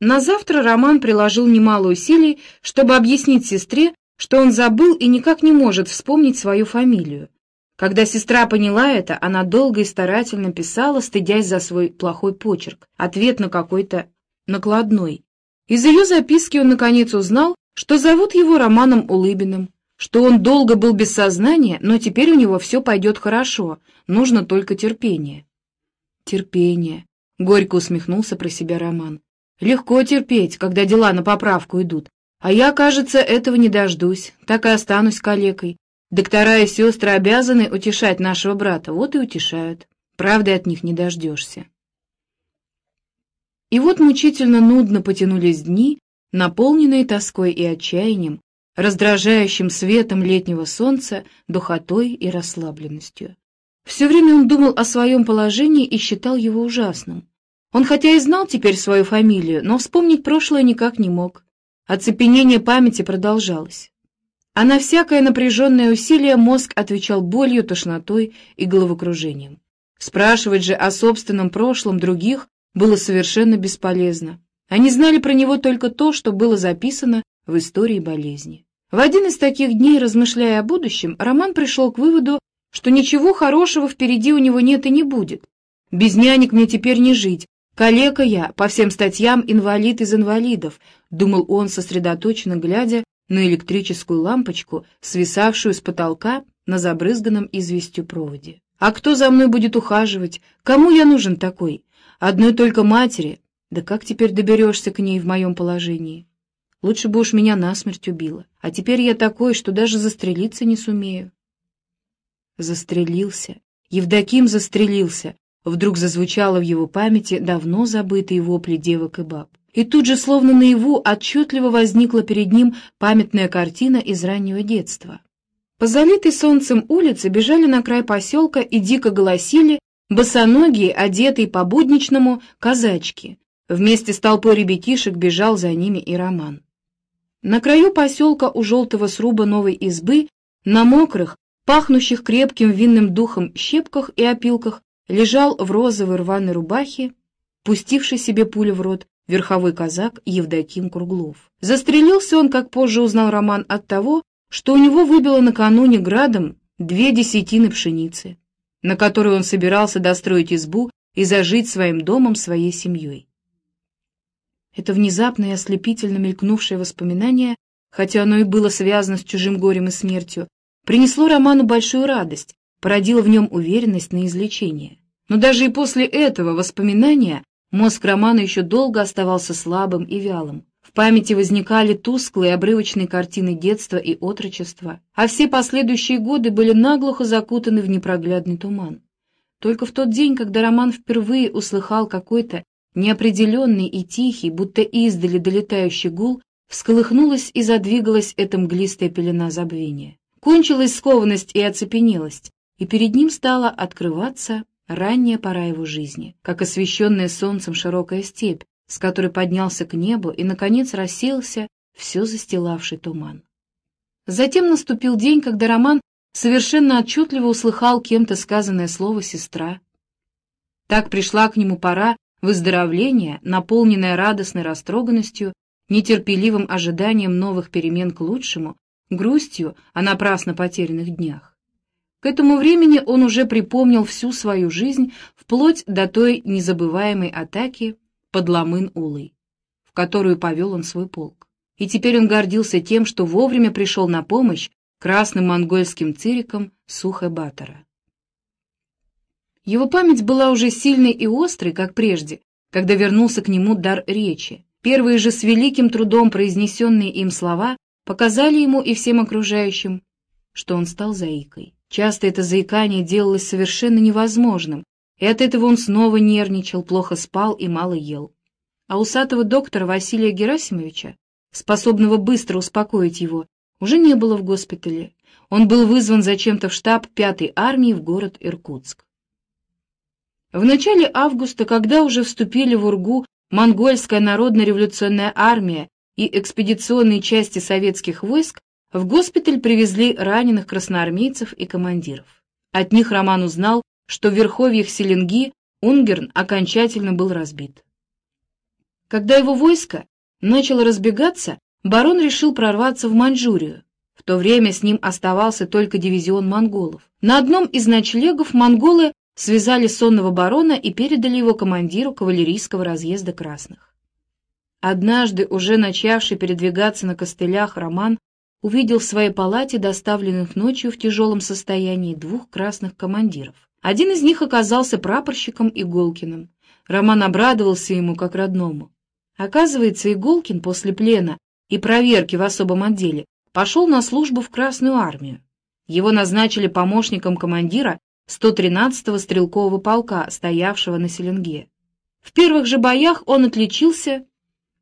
На завтра Роман приложил немало усилий, чтобы объяснить сестре, что он забыл и никак не может вспомнить свою фамилию. Когда сестра поняла это, она долго и старательно писала, стыдясь за свой плохой почерк, ответ на какой-то накладной. Из ее записки он наконец узнал, что зовут его Романом Улыбиным, что он долго был без сознания, но теперь у него все пойдет хорошо, нужно только терпение. Терпение. Горько усмехнулся про себя Роман. Легко терпеть, когда дела на поправку идут. А я, кажется, этого не дождусь, так и останусь калекой. Доктора и сестры обязаны утешать нашего брата, вот и утешают. Правды от них не дождешься. И вот мучительно нудно потянулись дни, наполненные тоской и отчаянием, раздражающим светом летнего солнца, духотой и расслабленностью. Все время он думал о своем положении и считал его ужасным. Он хотя и знал теперь свою фамилию, но вспомнить прошлое никак не мог. Оцепенение памяти продолжалось. А на всякое напряженное усилие мозг отвечал болью, тошнотой и головокружением. Спрашивать же о собственном прошлом других было совершенно бесполезно. Они знали про него только то, что было записано в истории болезни. В один из таких дней, размышляя о будущем, Роман пришел к выводу, что ничего хорошего впереди у него нет и не будет. «Без нянек мне теперь не жить, «Калека я, по всем статьям инвалид из инвалидов», — думал он, сосредоточенно глядя на электрическую лампочку, свисавшую с потолка на забрызганном известью проводе. «А кто за мной будет ухаживать? Кому я нужен такой? Одной только матери. Да как теперь доберешься к ней в моем положении? Лучше бы уж меня насмерть убила. А теперь я такой, что даже застрелиться не сумею». Застрелился. Евдоким застрелился, Вдруг зазвучало в его памяти давно забытые вопли девок и баб. И тут же, словно наяву, отчетливо возникла перед ним памятная картина из раннего детства. По залитой солнцем улице бежали на край поселка и дико голосили босоногие, одетые по-будничному, казачки. Вместе с толпой ребятишек бежал за ними и Роман. На краю поселка у желтого сруба новой избы, на мокрых, пахнущих крепким винным духом щепках и опилках, лежал в розовой рваной рубахе, пустивший себе пулю в рот, верховой казак Евдоким Круглов. Застрелился он, как позже узнал Роман, от того, что у него выбило накануне градом две десятины пшеницы, на которой он собирался достроить избу и зажить своим домом, своей семьей. Это внезапное и ослепительно мелькнувшее воспоминание, хотя оно и было связано с чужим горем и смертью, принесло Роману большую радость, породило в нем уверенность на излечение. Но даже и после этого воспоминания мозг Романа еще долго оставался слабым и вялым. В памяти возникали тусклые обрывочные картины детства и отрочества, а все последующие годы были наглухо закутаны в непроглядный туман. Только в тот день, когда Роман впервые услыхал какой-то неопределенный и тихий, будто издали долетающий гул, всколыхнулась и задвигалась эта мглистая пелена забвения. Кончилась скованность и оцепенелость, и перед ним стала открываться ранняя пора его жизни, как освещенная солнцем широкая степь, с которой поднялся к небу и, наконец, рассеялся все застилавший туман. Затем наступил день, когда Роман совершенно отчетливо услыхал кем-то сказанное слово «сестра». Так пришла к нему пора выздоровления, наполненная радостной растроганностью, нетерпеливым ожиданием новых перемен к лучшему, грустью о напрасно потерянных днях. К этому времени он уже припомнил всю свою жизнь вплоть до той незабываемой атаки под Ламын-Улой, в которую повел он свой полк. И теперь он гордился тем, что вовремя пришел на помощь красным монгольским цирикам Сухэ-Батора. Его память была уже сильной и острой, как прежде, когда вернулся к нему дар речи. Первые же с великим трудом произнесенные им слова показали ему и всем окружающим, что он стал заикой. Часто это заикание делалось совершенно невозможным, и от этого он снова нервничал, плохо спал и мало ел. А усатого доктора Василия Герасимовича, способного быстро успокоить его, уже не было в госпитале. Он был вызван зачем-то в штаб пятой армии в город Иркутск. В начале августа, когда уже вступили в Ургу монгольская народно-революционная армия и экспедиционные части советских войск, в госпиталь привезли раненых красноармейцев и командиров. От них Роман узнал, что в верховьях Селенги Унгерн окончательно был разбит. Когда его войско начало разбегаться, барон решил прорваться в Маньчжурию. В то время с ним оставался только дивизион монголов. На одном из ночлегов монголы связали сонного барона и передали его командиру кавалерийского разъезда красных. Однажды, уже начавший передвигаться на костылях, Роман увидел в своей палате доставленных ночью в тяжелом состоянии двух красных командиров. Один из них оказался прапорщиком Иголкиным. Роман обрадовался ему как родному. Оказывается, Иголкин после плена и проверки в особом отделе пошел на службу в Красную армию. Его назначили помощником командира 113-го стрелкового полка, стоявшего на Селенге. В первых же боях он отличился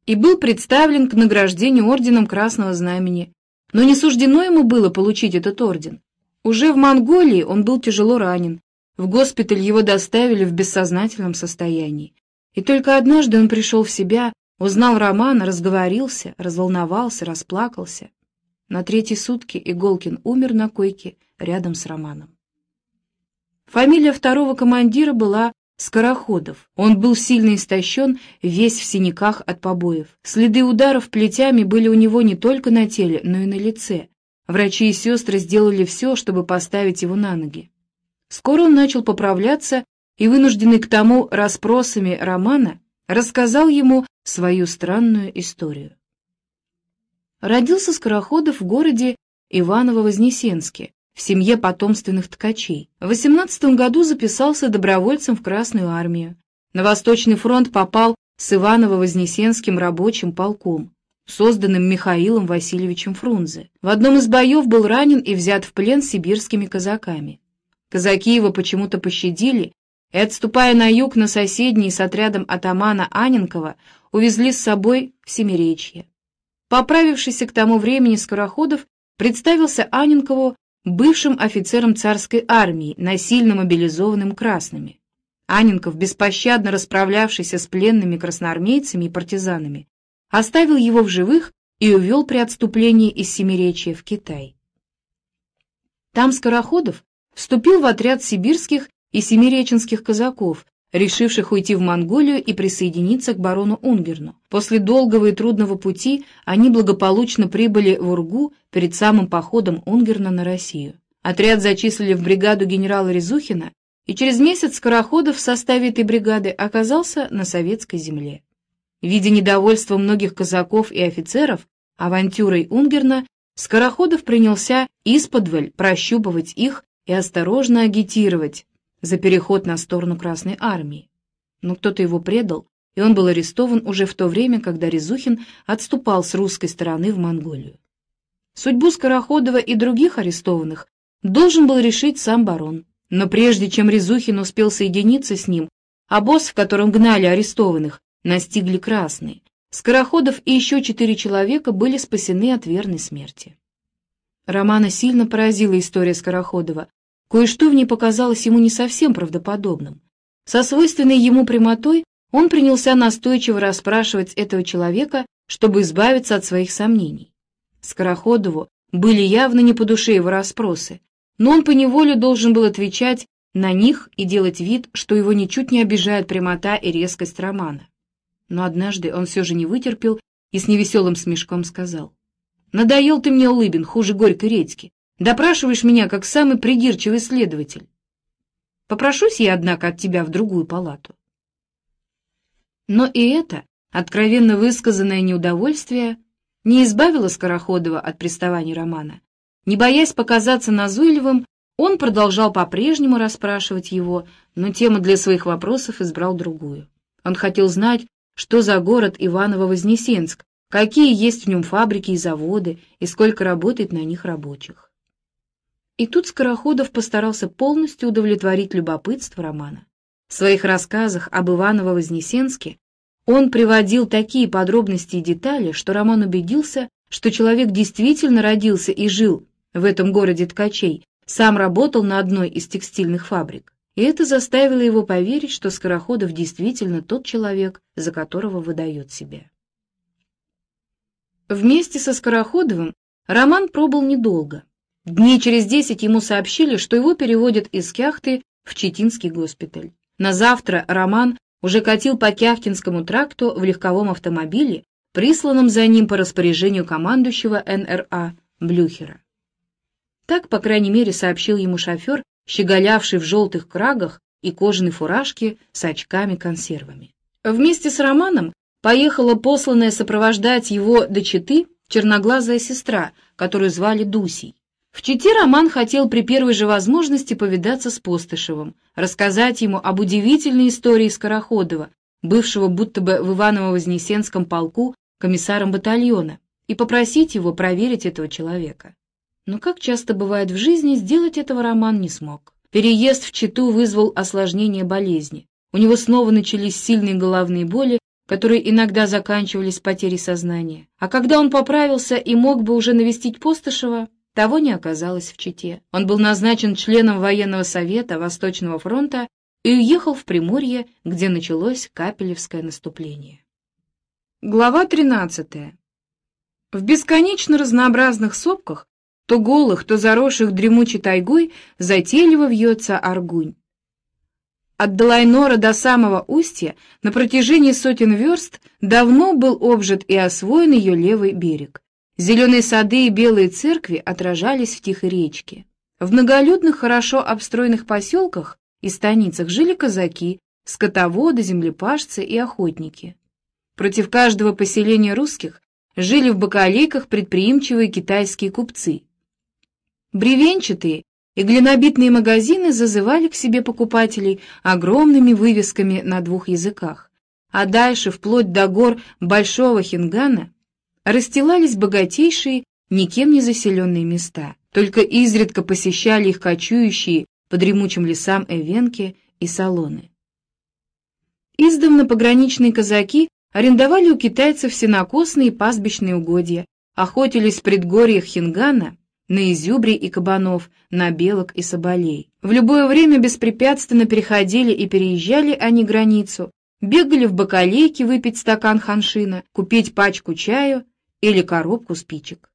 и был представлен к награждению орденом Красного Знамени, но не суждено ему было получить этот орден. Уже в Монголии он был тяжело ранен, в госпиталь его доставили в бессознательном состоянии. И только однажды он пришел в себя, узнал Романа, разговорился, разволновался, расплакался. На третьи сутки Иголкин умер на койке рядом с Романом. Фамилия второго командира была Скороходов. Он был сильно истощен, весь в синяках от побоев. Следы ударов плетями были у него не только на теле, но и на лице. Врачи и сестры сделали все, чтобы поставить его на ноги. Скоро он начал поправляться и, вынужденный к тому расспросами Романа, рассказал ему свою странную историю. Родился Скороходов в городе Иваново-Вознесенске, в семье потомственных ткачей. В 18 году записался добровольцем в Красную армию. На Восточный фронт попал с Иваново-Вознесенским рабочим полком, созданным Михаилом Васильевичем Фрунзе. В одном из боев был ранен и взят в плен сибирскими казаками. Казаки его почему-то пощадили и, отступая на юг на соседний с отрядом атамана Аненкова, увезли с собой в Семиречье. Поправившийся к тому времени Скороходов представился Аненкову бывшим офицером царской армии, насильно мобилизованным красными. Аненков, беспощадно расправлявшийся с пленными красноармейцами и партизанами, оставил его в живых и увел при отступлении из Семиречья в Китай. Там Скороходов вступил в отряд сибирских и семиреченских казаков, решивших уйти в Монголию и присоединиться к барону Унгерну. После долгого и трудного пути они благополучно прибыли в Ургу перед самым походом Унгерна на Россию. Отряд зачислили в бригаду генерала Резухина, и через месяц Скороходов в составе этой бригады оказался на советской земле. Видя недовольство многих казаков и офицеров авантюрой Унгерна, Скороходов принялся исподволь прощупывать их и осторожно агитировать, за переход на сторону Красной Армии. Но кто-то его предал, и он был арестован уже в то время, когда Резухин отступал с русской стороны в Монголию. Судьбу Скороходова и других арестованных должен был решить сам барон. Но прежде чем Резухин успел соединиться с ним, обоз, в котором гнали арестованных, настигли красные. Скороходов и еще четыре человека были спасены от верной смерти. Романа сильно поразила история Скороходова, Кое-что в ней показалось ему не совсем правдоподобным. Со свойственной ему прямотой он принялся настойчиво расспрашивать этого человека, чтобы избавиться от своих сомнений. Скороходову были явно не по душе его расспросы, но он поневоле должен был отвечать на них и делать вид, что его ничуть не обижает прямота и резкость романа. Но однажды он все же не вытерпел и с невеселым смешком сказал. «Надоел ты мне, Улыбин, хуже горькой редьки. Допрашиваешь меня, как самый придирчивый следователь. Попрошусь я, однако, от тебя в другую палату. Но и это, откровенно высказанное неудовольствие, не избавило Скороходова от приставаний Романа. Не боясь показаться назойливым, он продолжал по-прежнему расспрашивать его, но тему для своих вопросов избрал другую. Он хотел знать, что за город Иваново-Вознесенск, какие есть в нем фабрики и заводы, и сколько работает на них рабочих. И тут Скороходов постарался полностью удовлетворить любопытство романа. В своих рассказах об Иваново-Вознесенске он приводил такие подробности и детали, что Роман убедился, что человек действительно родился и жил в этом городе ткачей, сам работал на одной из текстильных фабрик. И это заставило его поверить, что Скороходов действительно тот человек, за которого выдает себя. Вместе со Скороходовым Роман пробыл недолго. Дней через десять ему сообщили, что его переводят из Кяхты в Читинский госпиталь. На завтра Роман уже катил по Кяхтинскому тракту в легковом автомобиле, присланном за ним по распоряжению командующего НРА Блюхера. Так, по крайней мере, сообщил ему шофер, щеголявший в желтых крагах и кожаной фуражке с очками-консервами. Вместе с Романом поехала посланная сопровождать его до Читы черноглазая сестра, которую звали Дусей. В Чите Роман хотел при первой же возможности повидаться с Постышевым, рассказать ему об удивительной истории Скороходова, бывшего будто бы в Иваново-Вознесенском полку комиссаром батальона, и попросить его проверить этого человека. Но, как часто бывает в жизни, сделать этого Роман не смог. Переезд в Читу вызвал осложнение болезни. У него снова начались сильные головные боли, которые иногда заканчивались потерей сознания. А когда он поправился и мог бы уже навестить Постышева, того не оказалось в Чите. Он был назначен членом военного совета Восточного фронта и уехал в Приморье, где началось Капелевское наступление. Глава 13. В бесконечно разнообразных сопках, то голых, то заросших дремучей тайгой, затейливо вьется Аргунь. От Далайнора до самого устья на протяжении сотен верст давно был обжит и освоен ее левый берег. Зеленые сады и белые церкви отражались в тихой речке. В многолюдных, хорошо обстроенных поселках и станицах жили казаки, скотоводы, землепашцы и охотники. Против каждого поселения русских жили в бакалейках предприимчивые китайские купцы. Бревенчатые и глинобитные магазины зазывали к себе покупателей огромными вывесками на двух языках, а дальше, вплоть до гор Большого Хингана, расстилались богатейшие, никем не заселенные места. Только изредка посещали их кочующие по дремучим лесам эвенки и салоны. Издавна пограничные казаки арендовали у китайцев сенокосные пастбищные угодья, охотились в предгорьях Хингана на изюбрей и кабанов, на белок и соболей. В любое время беспрепятственно переходили и переезжали они границу, бегали в бакалейки выпить стакан ханшина, купить пачку чаю или коробку спичек.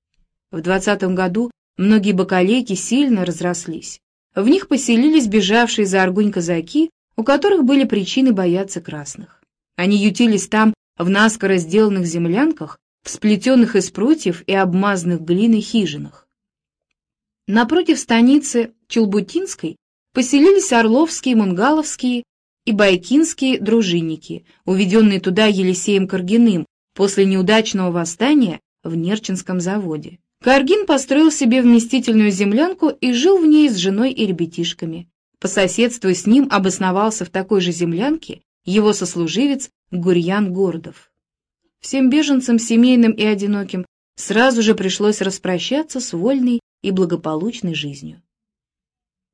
В двадцатом году многие бакалейки сильно разрослись. В них поселились бежавшие за Аргунь казаки, у которых были причины бояться красных. Они ютились там в наскоро сделанных землянках, в сплетенных из прутьев и обмазанных глиной хижинах. Напротив станицы Челбутинской поселились орловские, мунгаловские и байкинские дружинники, уведенные туда Елисеем Каргиным после неудачного восстания в Нерчинском заводе. Каргин построил себе вместительную землянку и жил в ней с женой и ребятишками. По соседству с ним обосновался в такой же землянке его сослуживец Гурьян Гордов. Всем беженцам, семейным и одиноким, сразу же пришлось распрощаться с вольной и благополучной жизнью.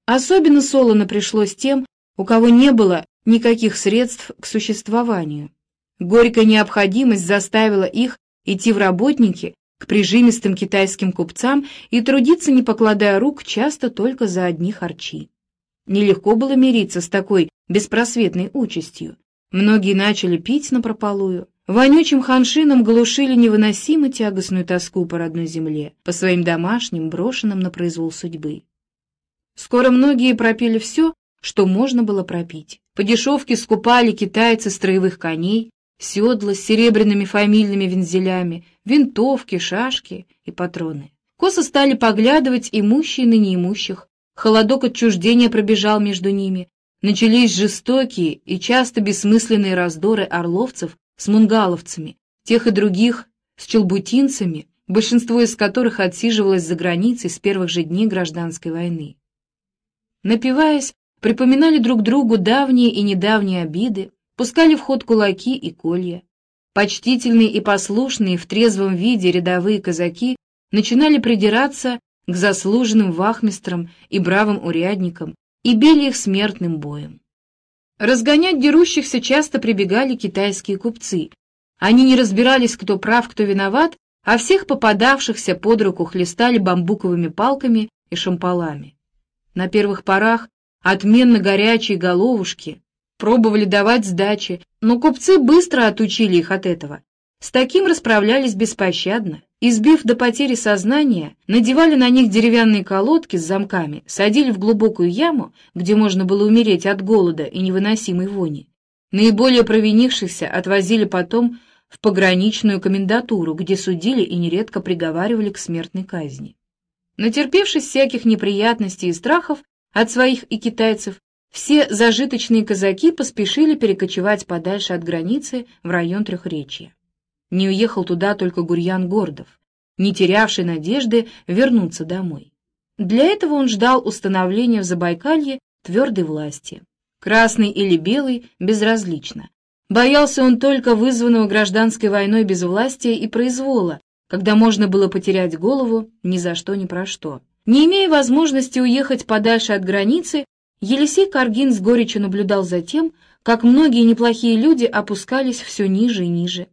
Особенно солоно пришлось тем, у кого не было никаких средств к существованию. Горькая необходимость заставила их идти в работники к прижимистым китайским купцам и трудиться, не покладая рук, часто только за одни харчи. Нелегко было мириться с такой беспросветной участью. Многие начали пить напропалую. Вонючим ханшином глушили невыносимо тягостную тоску по родной земле, по своим домашним, брошенным на произвол судьбы. Скоро многие пропили все, что можно было пропить. По дешевке скупали китайцы строевых коней, седла с серебряными фамильными вензелями, винтовки, шашки и патроны. Косо стали поглядывать имущие на неимущих, холодок отчуждения пробежал между ними, начались жестокие и часто бессмысленные раздоры орловцев с мунгаловцами, тех и других с челбутинцами, большинство из которых отсиживалось за границей с первых же дней гражданской войны. Напиваясь, припоминали друг другу давние и недавние обиды, пускали в ход кулаки и колья. Почтительные и послушные в трезвом виде рядовые казаки начинали придираться к заслуженным вахмистрам и бравым урядникам и били их смертным боем. Разгонять дерущихся часто прибегали китайские купцы. Они не разбирались, кто прав, кто виноват, а всех попадавшихся под руку хлестали бамбуковыми палками и шампалами. На первых порах отменно горячие головушки пробовали давать сдачи, но купцы быстро отучили их от этого. С таким расправлялись беспощадно. Избив до потери сознания, надевали на них деревянные колодки с замками, садили в глубокую яму, где можно было умереть от голода и невыносимой вони. Наиболее провинившихся отвозили потом в пограничную комендатуру, где судили и нередко приговаривали к смертной казни. Натерпевшись всяких неприятностей и страхов от своих и китайцев, все зажиточные казаки поспешили перекочевать подальше от границы в район Трехречья. Не уехал туда только Гурьян Гордов, не терявший надежды вернуться домой. Для этого он ждал установления в Забайкалье твердой власти. Красный или белый — безразлично. Боялся он только вызванного гражданской войной безвластия и произвола, когда можно было потерять голову ни за что ни про что. Не имея возможности уехать подальше от границы, Елисей Каргин с горечью наблюдал за тем, как многие неплохие люди опускались все ниже и ниже,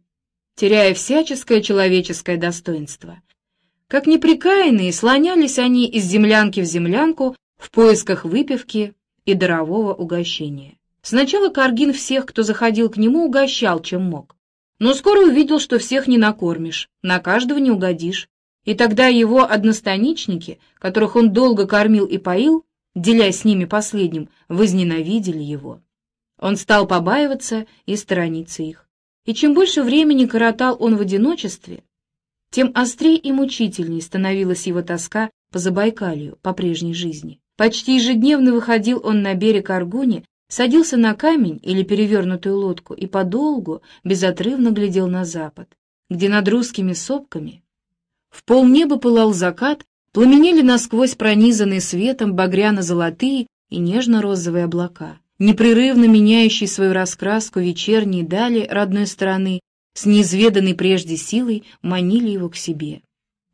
теряя всяческое человеческое достоинство. Как неприкаянные, слонялись они из землянки в землянку в поисках выпивки и дарового угощения. Сначала Каргин всех, кто заходил к нему, угощал, чем мог. Но скоро увидел, что всех не накормишь, на каждого не угодишь. И тогда его одностаничники, которых он долго кормил и поил, делясь с ними последним, возненавидели его. Он стал побаиваться и сторониться их. И чем больше времени коротал он в одиночестве, тем острее и мучительней становилась его тоска по Забайкалью, по прежней жизни. Почти ежедневно выходил он на берег Аргуни, садился на камень или перевернутую лодку и подолгу, безотрывно глядел на запад, где над русскими сопками в полнеба пылал закат, пламенели насквозь пронизанные светом багряно-золотые и нежно-розовые облака, непрерывно меняющие свою раскраску вечерние дали родной стороны, с неизведанной прежде силой манили его к себе.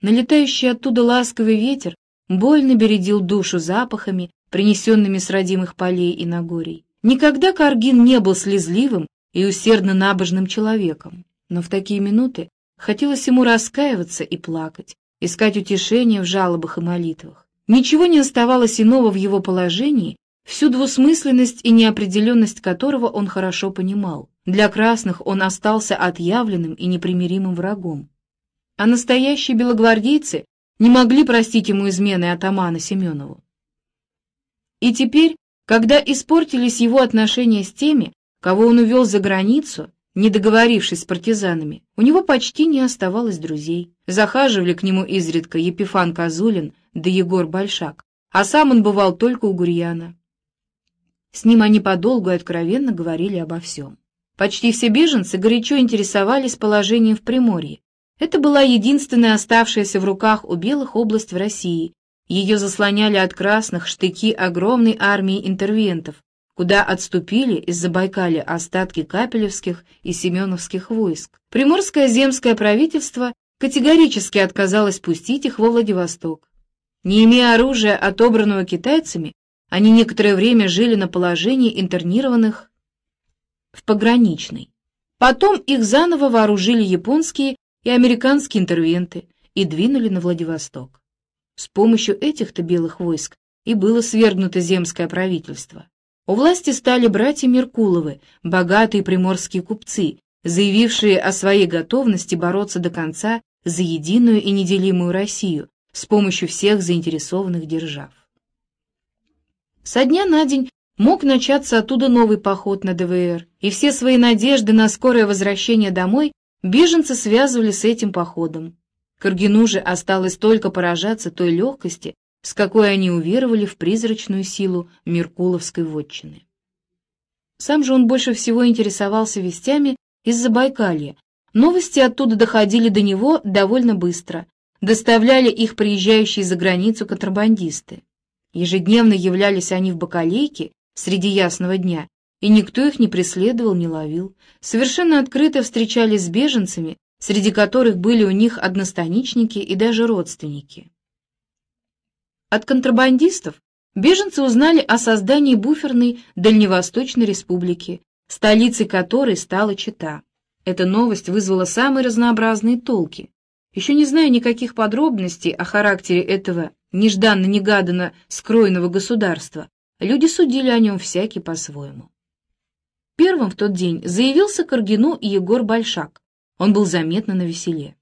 Налетающий оттуда ласковый ветер больно бередил душу запахами, принесенными с родимых полей и нагорий. Никогда Каргин не был слезливым и усердно набожным человеком, но в такие минуты хотелось ему раскаиваться и плакать, искать утешение в жалобах и молитвах. Ничего не оставалось иного в его положении, всю двусмысленность и неопределенность которого он хорошо понимал. Для красных он остался отъявленным и непримиримым врагом. А настоящие белогвардейцы не могли простить ему измены атамана Семенову. И теперь, когда испортились его отношения с теми, кого он увел за границу, не договорившись с партизанами, у него почти не оставалось друзей. Захаживали к нему изредка Епифан Козулин да Егор Большак, а сам он бывал только у Гурьяна. С ним они подолгу и откровенно говорили обо всем. Почти все беженцы горячо интересовались положением в Приморье. Это была единственная оставшаяся в руках у белых область в России. Ее заслоняли от красных штыки огромной армии интервентов, куда отступили из Забайкалья остатки капелевских и семеновских войск. Приморское земское правительство категорически отказалось пустить их во Владивосток. Не имея оружия, отобранного китайцами, они некоторое время жили на положении интернированных в пограничной. Потом их заново вооружили японские и американские интервенты и двинули на Владивосток. С помощью этих-то белых войск и было свергнуто земское правительство. У власти стали братья Меркуловы, богатые приморские купцы, заявившие о своей готовности бороться до конца за единую и неделимую Россию с помощью всех заинтересованных держав. Со дня на день мог начаться оттуда новый поход на ДВР, и все свои надежды на скорое возвращение домой беженцы связывали с этим походом. Каргину же осталось только поражаться той легкости, с какой они уверовали в призрачную силу Меркуловской вотчины. Сам же он больше всего интересовался вестями из Забайкалья. Новости оттуда доходили до него довольно быстро, доставляли их приезжающие за границу контрабандисты. Ежедневно являлись они в Бакалейке среди ясного дня, и никто их не преследовал, не ловил. Совершенно открыто встречались с беженцами, среди которых были у них одностаничники и даже родственники. От контрабандистов беженцы узнали о создании буферной Дальневосточной республики, столицей которой стала Чита. Эта новость вызвала самые разнообразные толки. Еще не зная никаких подробностей о характере этого нежданно-негаданно скроенного государства, люди судили о нем всякий по-своему. Первым в тот день заявился Каргину и Егор Большак. Он был заметно навеселе.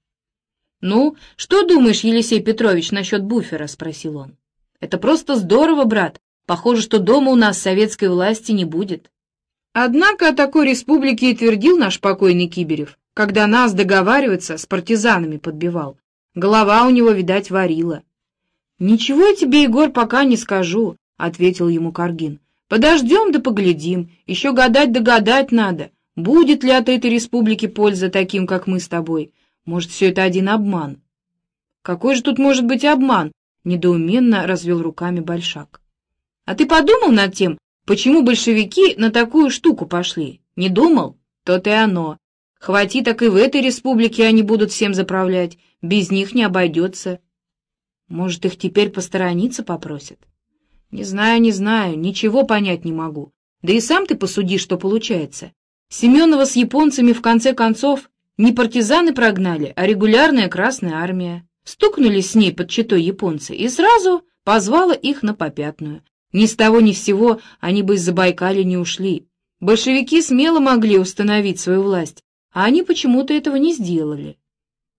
«Ну, что думаешь, Елисей Петрович, насчет буфера?» — спросил он. «Это просто здорово, брат. Похоже, что дома у нас советской власти не будет». Однако о такой республике и твердил наш покойный Киберев, когда нас договариваться с партизанами подбивал. Голова у него, видать, варила. «Ничего я тебе, Егор, пока не скажу», — ответил ему Каргин. «Подождем да поглядим. Еще гадать да гадать надо. Будет ли от этой республики польза таким, как мы с тобой? Может, все это один обман?» «Какой же тут может быть обман?» — недоуменно развел руками Большак. «А ты подумал над тем, почему большевики на такую штуку пошли? Не думал? То-то и оно. Хвати, так и в этой республике они будут всем заправлять. Без них не обойдется. Может, их теперь посторониться попросят? Не знаю, не знаю, ничего понять не могу. Да и сам ты посуди, что получается. Семенова с японцами в конце концов не партизаны прогнали, а регулярная Красная Армия. Стукнулись с ней под читой японцы и сразу позвала их на попятную. Ни с того ни с сего они бы из Забайкалья не ушли. Большевики смело могли установить свою власть, а они почему-то этого не сделали.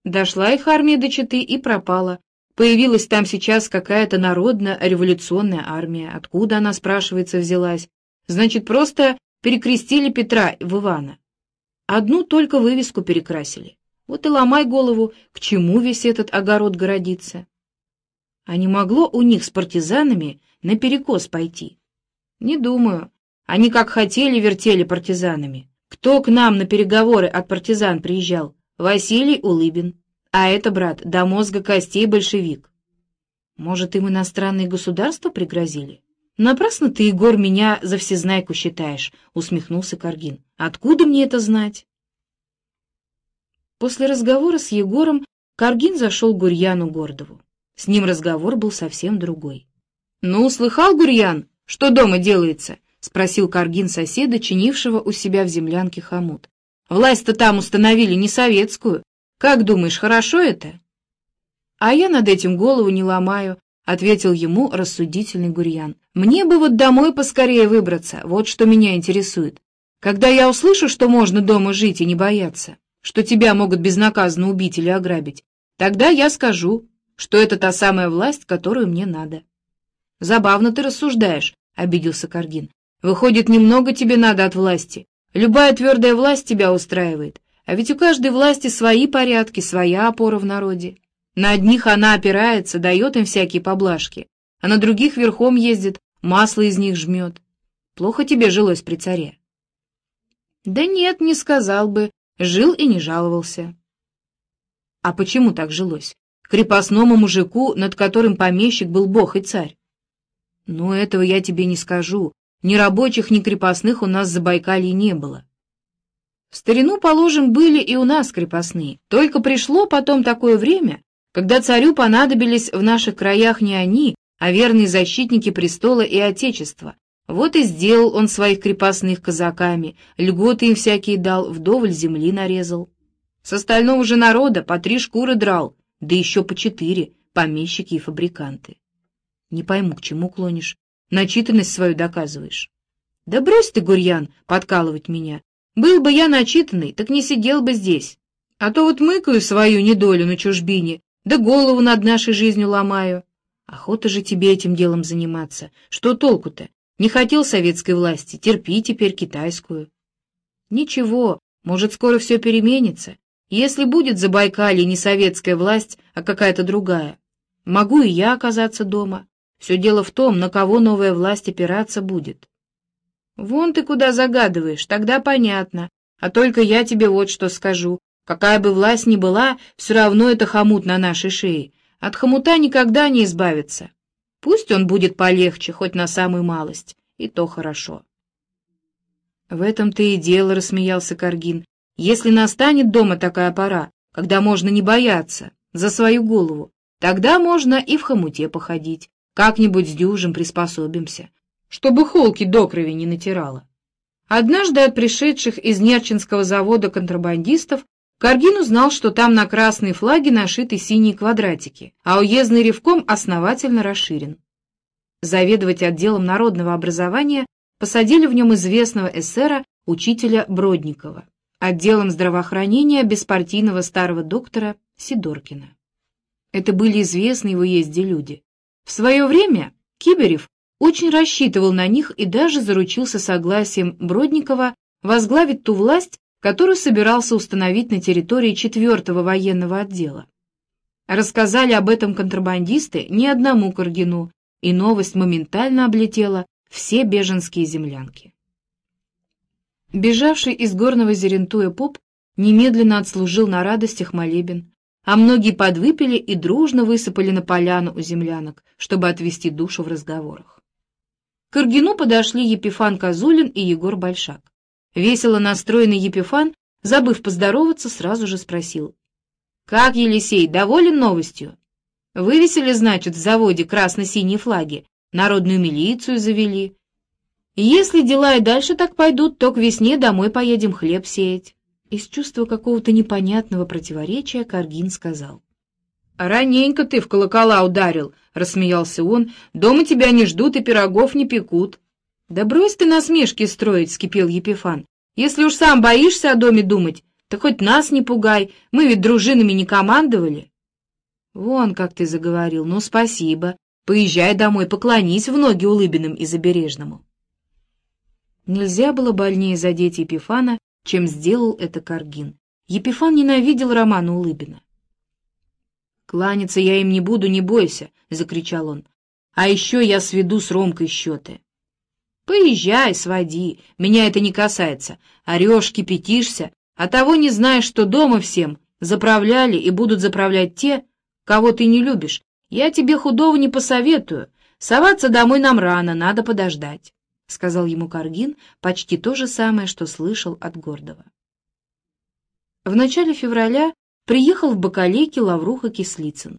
Дошла их армия до Читы и пропала, Появилась там сейчас какая-то народно-революционная армия. Откуда она, спрашивается, взялась? Значит, просто перекрестили Петра в Ивана. Одну только вывеску перекрасили. Вот и ломай голову, к чему весь этот огород городится. А не могло у них с партизанами наперекос пойти? Не думаю. Они как хотели вертели партизанами. Кто к нам на переговоры от партизан приезжал? Василий Улыбин. А это, брат, до мозга костей большевик. Может, им иностранные государства пригрозили? Напрасно ты, Егор, меня за всезнайку считаешь, усмехнулся Каргин. Откуда мне это знать? После разговора с Егором Каргин зашел к Гурьяну Гордову. С ним разговор был совсем другой. «Ну, слыхал, Гурьян, что дома делается?» — спросил Каргин соседа, чинившего у себя в землянке хомут. «Власть-то там установили не советскую, как думаешь, хорошо это? А я над этим голову не ломаю, ответил ему рассудительный Гурьян. Мне бы вот домой поскорее выбраться, вот что меня интересует. Когда я услышу, что можно дома жить и не бояться, что тебя могут безнаказанно убить или ограбить, тогда я скажу, что это та самая власть, которую мне надо. Забавно ты рассуждаешь, обиделся Каргин. Выходит, немного тебе надо от власти. Любая твердая власть тебя устраивает. А ведь у каждой власти свои порядки, своя опора в народе. На одних она опирается, дает им всякие поблажки, а на других верхом ездит, масло из них жмет. Плохо тебе жилось при царе? Да нет, не сказал бы, жил и не жаловался. А почему так жилось? Крепостному мужику, над которым помещик был бог и царь. Ну, этого я тебе не скажу. Ни рабочих, ни крепостных у нас в Забайкалье не было. В старину, положим, были и у нас крепостные. Только пришло потом такое время, когда царю понадобились в наших краях не они, а верные защитники престола и отечества. Вот и сделал он своих крепостных казаками, льготы им всякие дал, вдоволь земли нарезал. С остального же народа по три шкуры драл, да еще по четыре, помещики и фабриканты. Не пойму, к чему клонишь, начитанность свою доказываешь. Да брось ты, Гурьян, подкалывать меня, был бы я начитанный, так не сидел бы здесь. А то вот мыкаю свою недолю на чужбине, да голову над нашей жизнью ломаю. Охота же тебе этим делом заниматься. Что толку-то? Не хотел советской власти, терпи теперь китайскую. Ничего, может, скоро все переменится. Если будет за Байкалье не советская власть, а какая-то другая, могу и я оказаться дома. Все дело в том, на кого новая власть опираться будет. Вон ты куда загадываешь, тогда понятно. А только я тебе вот что скажу. Какая бы власть ни была, все равно это хомут на нашей шее. От хомута никогда не избавиться. Пусть он будет полегче, хоть на самую малость, и то хорошо. В этом-то и дело, — рассмеялся Каргин. Если настанет дома такая пора, когда можно не бояться за свою голову, тогда можно и в хомуте походить. Как-нибудь с дюжем приспособимся чтобы холки до крови не натирала. Однажды от пришедших из Нерчинского завода контрабандистов Каргин узнал, что там на красной флаге нашиты синие квадратики, а уездный ревком основательно расширен. Заведовать отделом народного образования посадили в нем известного эсера, учителя Бродникова, отделом здравоохранения беспартийного старого доктора Сидоркина. Это были известные в уезде люди. В свое время Киберев очень рассчитывал на них и даже заручился согласием Бродникова возглавить ту власть, которую собирался установить на территории 4-го военного отдела. Рассказали об этом контрабандисты ни одному Каргину, и новость моментально облетела все беженские землянки. Бежавший из горного Зерентуя поп немедленно отслужил на радостях молебен, а многие подвыпили и дружно высыпали на поляну у землянок, чтобы отвести душу в разговорах. К Иргину подошли Епифан Козулин и Егор Большак. Весело настроенный Епифан, забыв поздороваться, сразу же спросил. «Как, Елисей, доволен новостью? Вывесили, значит, в заводе красно-синие флаги, народную милицию завели. Если дела и дальше так пойдут, то к весне домой поедем хлеб сеять». Из чувства какого-то непонятного противоречия Каргин сказал. «Раненько ты в колокола ударил», — рассмеялся он. «Дома тебя не ждут и пирогов не пекут». «Да брось ты насмешки строить», — скипел Епифан. «Если уж сам боишься о доме думать, то хоть нас не пугай, мы ведь дружинами не командовали». «Вон как ты заговорил, ну спасибо. Поезжай домой, поклонись в ноги Улыбиным и Забережному». Нельзя было больнее задеть Епифана, чем сделал это Каргин. Епифан ненавидел Романа Улыбина. «Кланяться я им не буду, не бойся!» — закричал он. «А еще я сведу с Ромкой счеты». «Поезжай, своди, меня это не касается. Орешь, кипятишься, а того не знаешь, что дома всем заправляли и будут заправлять те, кого ты не любишь. Я тебе худого не посоветую. Соваться домой нам рано, надо подождать», — сказал ему Каргин почти то же самое, что слышал от Гордова. В начале февраля приехал в Бакалейке Лавруха Кислицын.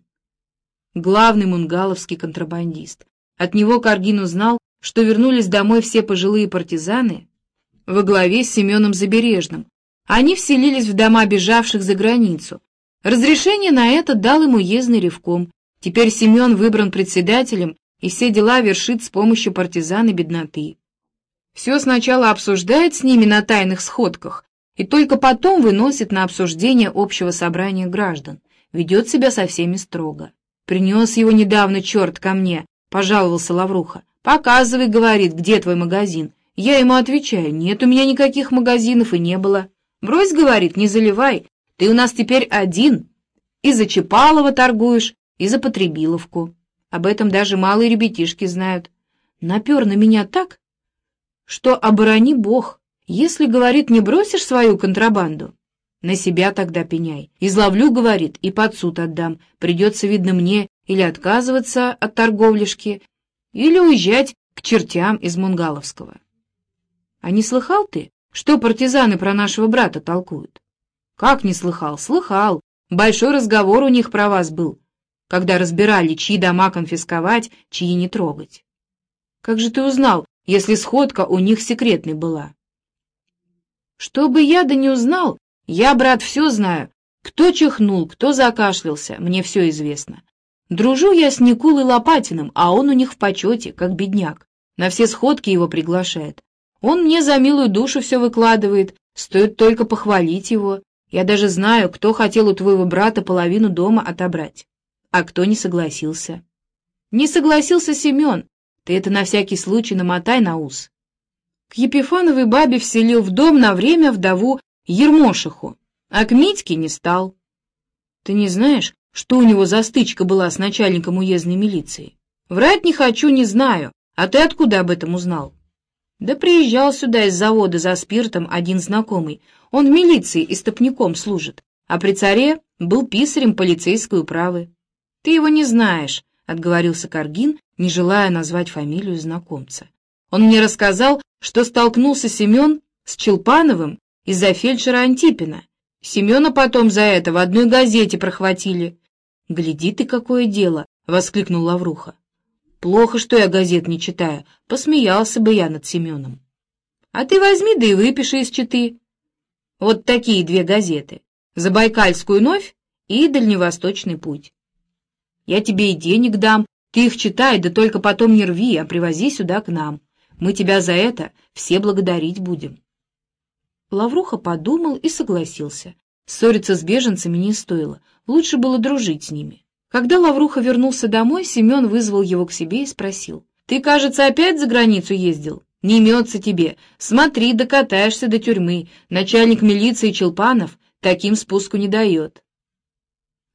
Главный мунгаловский контрабандист. От него Каргин узнал, что вернулись домой все пожилые партизаны во главе с Семеном Забережным. Они вселились в дома бежавших за границу. Разрешение на это дал ему уездный ревком. Теперь Семен выбран председателем, и все дела вершит с помощью партизан и бедноты. Все сначала обсуждает с ними на тайных сходках, и только потом выносит на обсуждение общего собрания граждан, ведет себя со всеми строго. «Принес его недавно черт ко мне», — пожаловался Лавруха. «Показывай, — говорит, — где твой магазин?» Я ему отвечаю, «Нет у меня никаких магазинов и не было». «Брось, — говорит, — не заливай, ты у нас теперь один. И за Чапалова торгуешь, и за Потребиловку. Об этом даже малые ребятишки знают. Напер на меня так, что оборони Бог». Если, говорит, не бросишь свою контрабанду, на себя тогда пеняй. Изловлю, говорит, и под суд отдам. Придется, видно, мне или отказываться от торговляшки, или уезжать к чертям из Мунгаловского. А не слыхал ты, что партизаны про нашего брата толкуют? Как не слыхал? Слыхал. Большой разговор у них про вас был, когда разбирали, чьи дома конфисковать, чьи не трогать. Как же ты узнал, если сходка у них секретной была? Чтобы я да не узнал, я, брат, все знаю. Кто чихнул, кто закашлялся, мне все известно. Дружу я с Никулой Лопатиным, а он у них в почете, как бедняк. На все сходки его приглашает. Он мне за милую душу все выкладывает, стоит только похвалить его. Я даже знаю, кто хотел у твоего брата половину дома отобрать, а кто не согласился. Не согласился Семен, ты это на всякий случай намотай на ус к Епифановой бабе вселил в дом на время вдову Ермошиху, а к Митьке не стал. Ты не знаешь, что у него за стычка была с начальником уездной милиции? Врать не хочу, не знаю. А ты откуда об этом узнал? Да приезжал сюда из завода за спиртом один знакомый. Он в милиции и стопником служит, а при царе был писарем полицейской управы. Ты его не знаешь, — отговорился Каргин, не желая назвать фамилию знакомца. Он мне рассказал, что столкнулся Семен с Челпановым из-за фельдшера Антипина. Семена потом за это в одной газете прохватили. «Гляди ты, какое дело!» — воскликнул Лавруха. «Плохо, что я газет не читаю. Посмеялся бы я над Семеном». «А ты возьми да и выпиши из читы. Вот такие две газеты. «Забайкальскую новь» и «Дальневосточный путь». Я тебе и денег дам, ты их читай, да только потом не рви, а привози сюда к нам. Мы тебя за это все благодарить будем. Лавруха подумал и согласился. Ссориться с беженцами не стоило, лучше было дружить с ними. Когда Лавруха вернулся домой, Семен вызвал его к себе и спросил. Ты, кажется, опять за границу ездил? Не имется тебе. Смотри, докатаешься до тюрьмы. Начальник милиции Челпанов таким спуску не дает.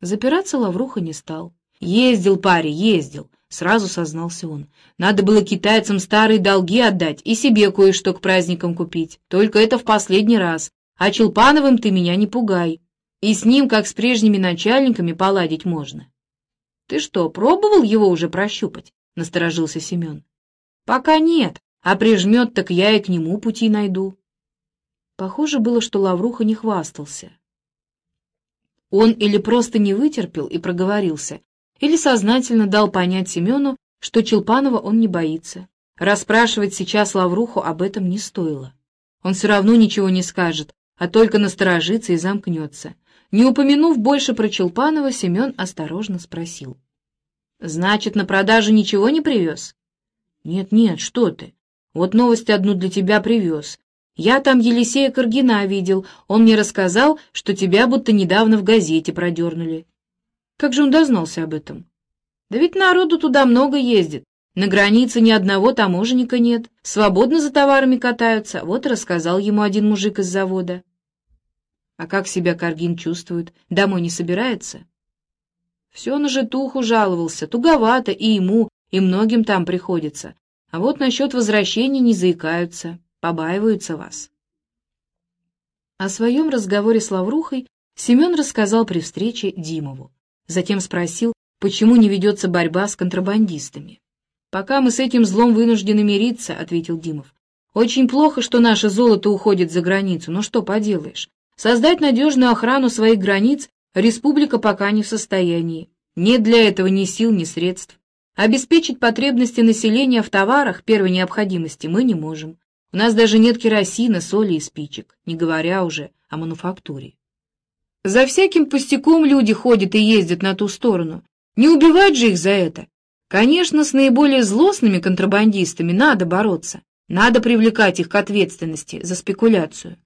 Запираться Лавруха не стал. Ездил парень, ездил. Сразу сознался он. Надо было китайцам старые долги отдать и себе кое-что к праздникам купить. Только это в последний раз. А Челпановым ты меня не пугай. И с ним, как с прежними начальниками, поладить можно. — Ты что, пробовал его уже прощупать? — насторожился Семен. — Пока нет, а прижмет, так я и к нему пути найду. Похоже было, что Лавруха не хвастался. Он или просто не вытерпел и проговорился, или сознательно дал понять Семену, что Челпанова он не боится. Расспрашивать сейчас Лавруху об этом не стоило. Он все равно ничего не скажет, а только насторожится и замкнется. Не упомянув больше про Челпанова, Семен осторожно спросил. — Значит, на продажу ничего не привез? — Нет-нет, что ты. Вот новость одну для тебя привез. Я там Елисея Каргина видел, он мне рассказал, что тебя будто недавно в газете продернули. Как же он дознался об этом? Да ведь народу туда много ездит. На границе ни одного таможенника нет. Свободно за товарами катаются. Вот рассказал ему один мужик из завода. А как себя Каргин чувствует? Домой не собирается? Все на житуху жаловался. Туговато и ему, и многим там приходится. А вот насчет возвращения не заикаются. Побаиваются вас. О своем разговоре с Лаврухой Семен рассказал при встрече Димову. Затем спросил, почему не ведется борьба с контрабандистами. «Пока мы с этим злом вынуждены мириться», — ответил Димов. «Очень плохо, что наше золото уходит за границу, но что поделаешь. Создать надежную охрану своих границ республика пока не в состоянии. Нет для этого ни сил, ни средств. Обеспечить потребности населения в товарах первой необходимости мы не можем. У нас даже нет керосина, соли и спичек, не говоря уже о мануфактуре. За всяким пустяком люди ходят и ездят на ту сторону. Не убивать же их за это. Конечно, с наиболее злостными контрабандистами надо бороться. Надо привлекать их к ответственности за спекуляцию.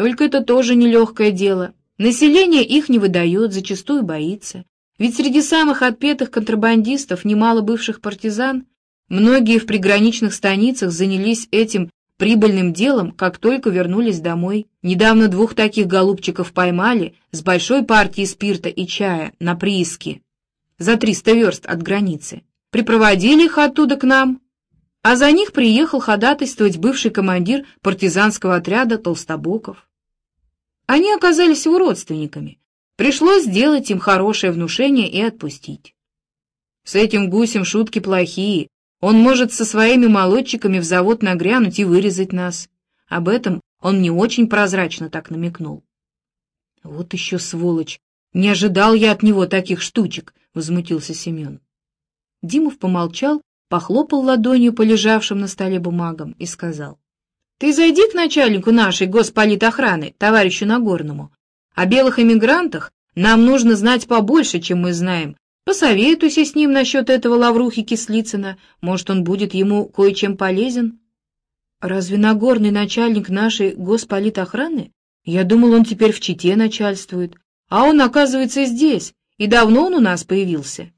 Только это тоже нелегкое дело. Население их не выдает, зачастую боится. Ведь среди самых отпетых контрабандистов немало бывших партизан. Многие в приграничных станицах занялись этим прибыльным делом, как только вернулись домой. Недавно двух таких голубчиков поймали с большой партией спирта и чая на прииске за 300 верст от границы. Припроводили их оттуда к нам, а за них приехал ходатайствовать бывший командир партизанского отряда Толстобоков. Они оказались его родственниками. Пришлось сделать им хорошее внушение и отпустить. С этим гусем шутки плохие, он может со своими молодчиками в завод нагрянуть и вырезать нас. Об этом он не очень прозрачно так намекнул. Вот еще сволочь! Не ожидал я от него таких штучек, — возмутился Семен. Димов помолчал, похлопал ладонью по лежавшим на столе бумагам и сказал. — Ты зайди к начальнику нашей госполитохраны, товарищу Нагорному. О белых эмигрантах нам нужно знать побольше, чем мы знаем, Посоветуйся с ним насчет этого Лаврухи Кислицына, может, он будет ему кое-чем полезен. Разве Нагорный начальник нашей госполитохраны? Я думал, он теперь в Чите начальствует, а он, оказывается, здесь, и давно он у нас появился.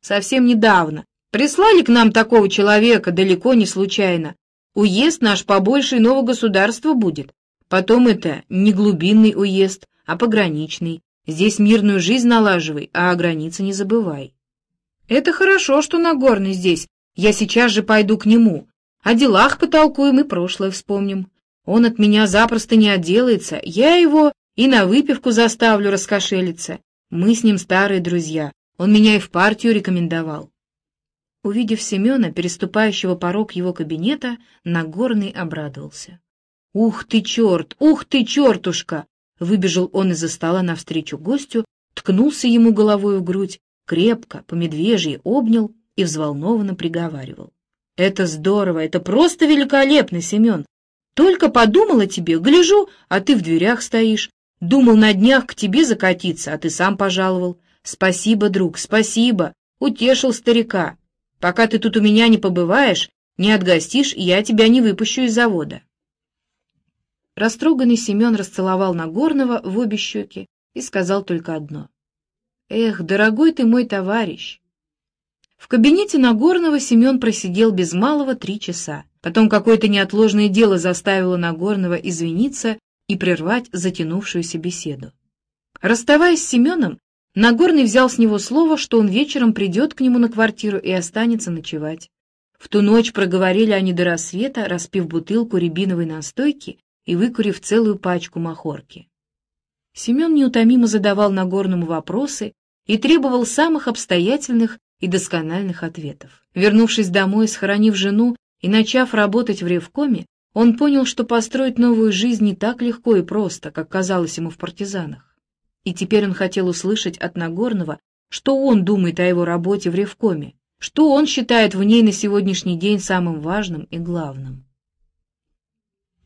Совсем недавно. Прислали к нам такого человека далеко не случайно. Уезд наш побольше иного государства будет. Потом это не глубинный уезд, а пограничный. Здесь мирную жизнь налаживай, а о границе не забывай. Это хорошо, что Нагорный здесь. Я сейчас же пойду к нему. О делах потолкуем и прошлое вспомним. Он от меня запросто не отделается. Я его и на выпивку заставлю раскошелиться. Мы с ним старые друзья. Он меня и в партию рекомендовал. Увидев Семена, переступающего порог его кабинета, Нагорный обрадовался. «Ух ты, черт! Ух ты, чертушка! Выбежал он из-за стола навстречу гостю, ткнулся ему головой в грудь, крепко, по медвежьи обнял и взволнованно приговаривал. — Это здорово, это просто великолепно, Семен! Только подумал о тебе, гляжу, а ты в дверях стоишь. Думал на днях к тебе закатиться, а ты сам пожаловал. Спасибо, друг, спасибо, утешил старика. Пока ты тут у меня не побываешь, не отгостишь, я тебя не выпущу из завода. Растроганный Семен расцеловал Нагорного в обе щеки и сказал только одно. «Эх, дорогой ты мой товарищ!» В кабинете Нагорного Семен просидел без малого три часа. Потом какое-то неотложное дело заставило Нагорного извиниться и прервать затянувшуюся беседу. Расставаясь с Семеном, Нагорный взял с него слово, что он вечером придет к нему на квартиру и останется ночевать. В ту ночь проговорили они до рассвета, распив бутылку рябиновой настойки и выкурив целую пачку махорки. Семен неутомимо задавал Нагорному вопросы и требовал самых обстоятельных и доскональных ответов. Вернувшись домой, схоронив жену и начав работать в Ревкоме, он понял, что построить новую жизнь не так легко и просто, как казалось ему в партизанах. И теперь он хотел услышать от Нагорного, что он думает о его работе в Ревкоме, что он считает в ней на сегодняшний день самым важным и главным.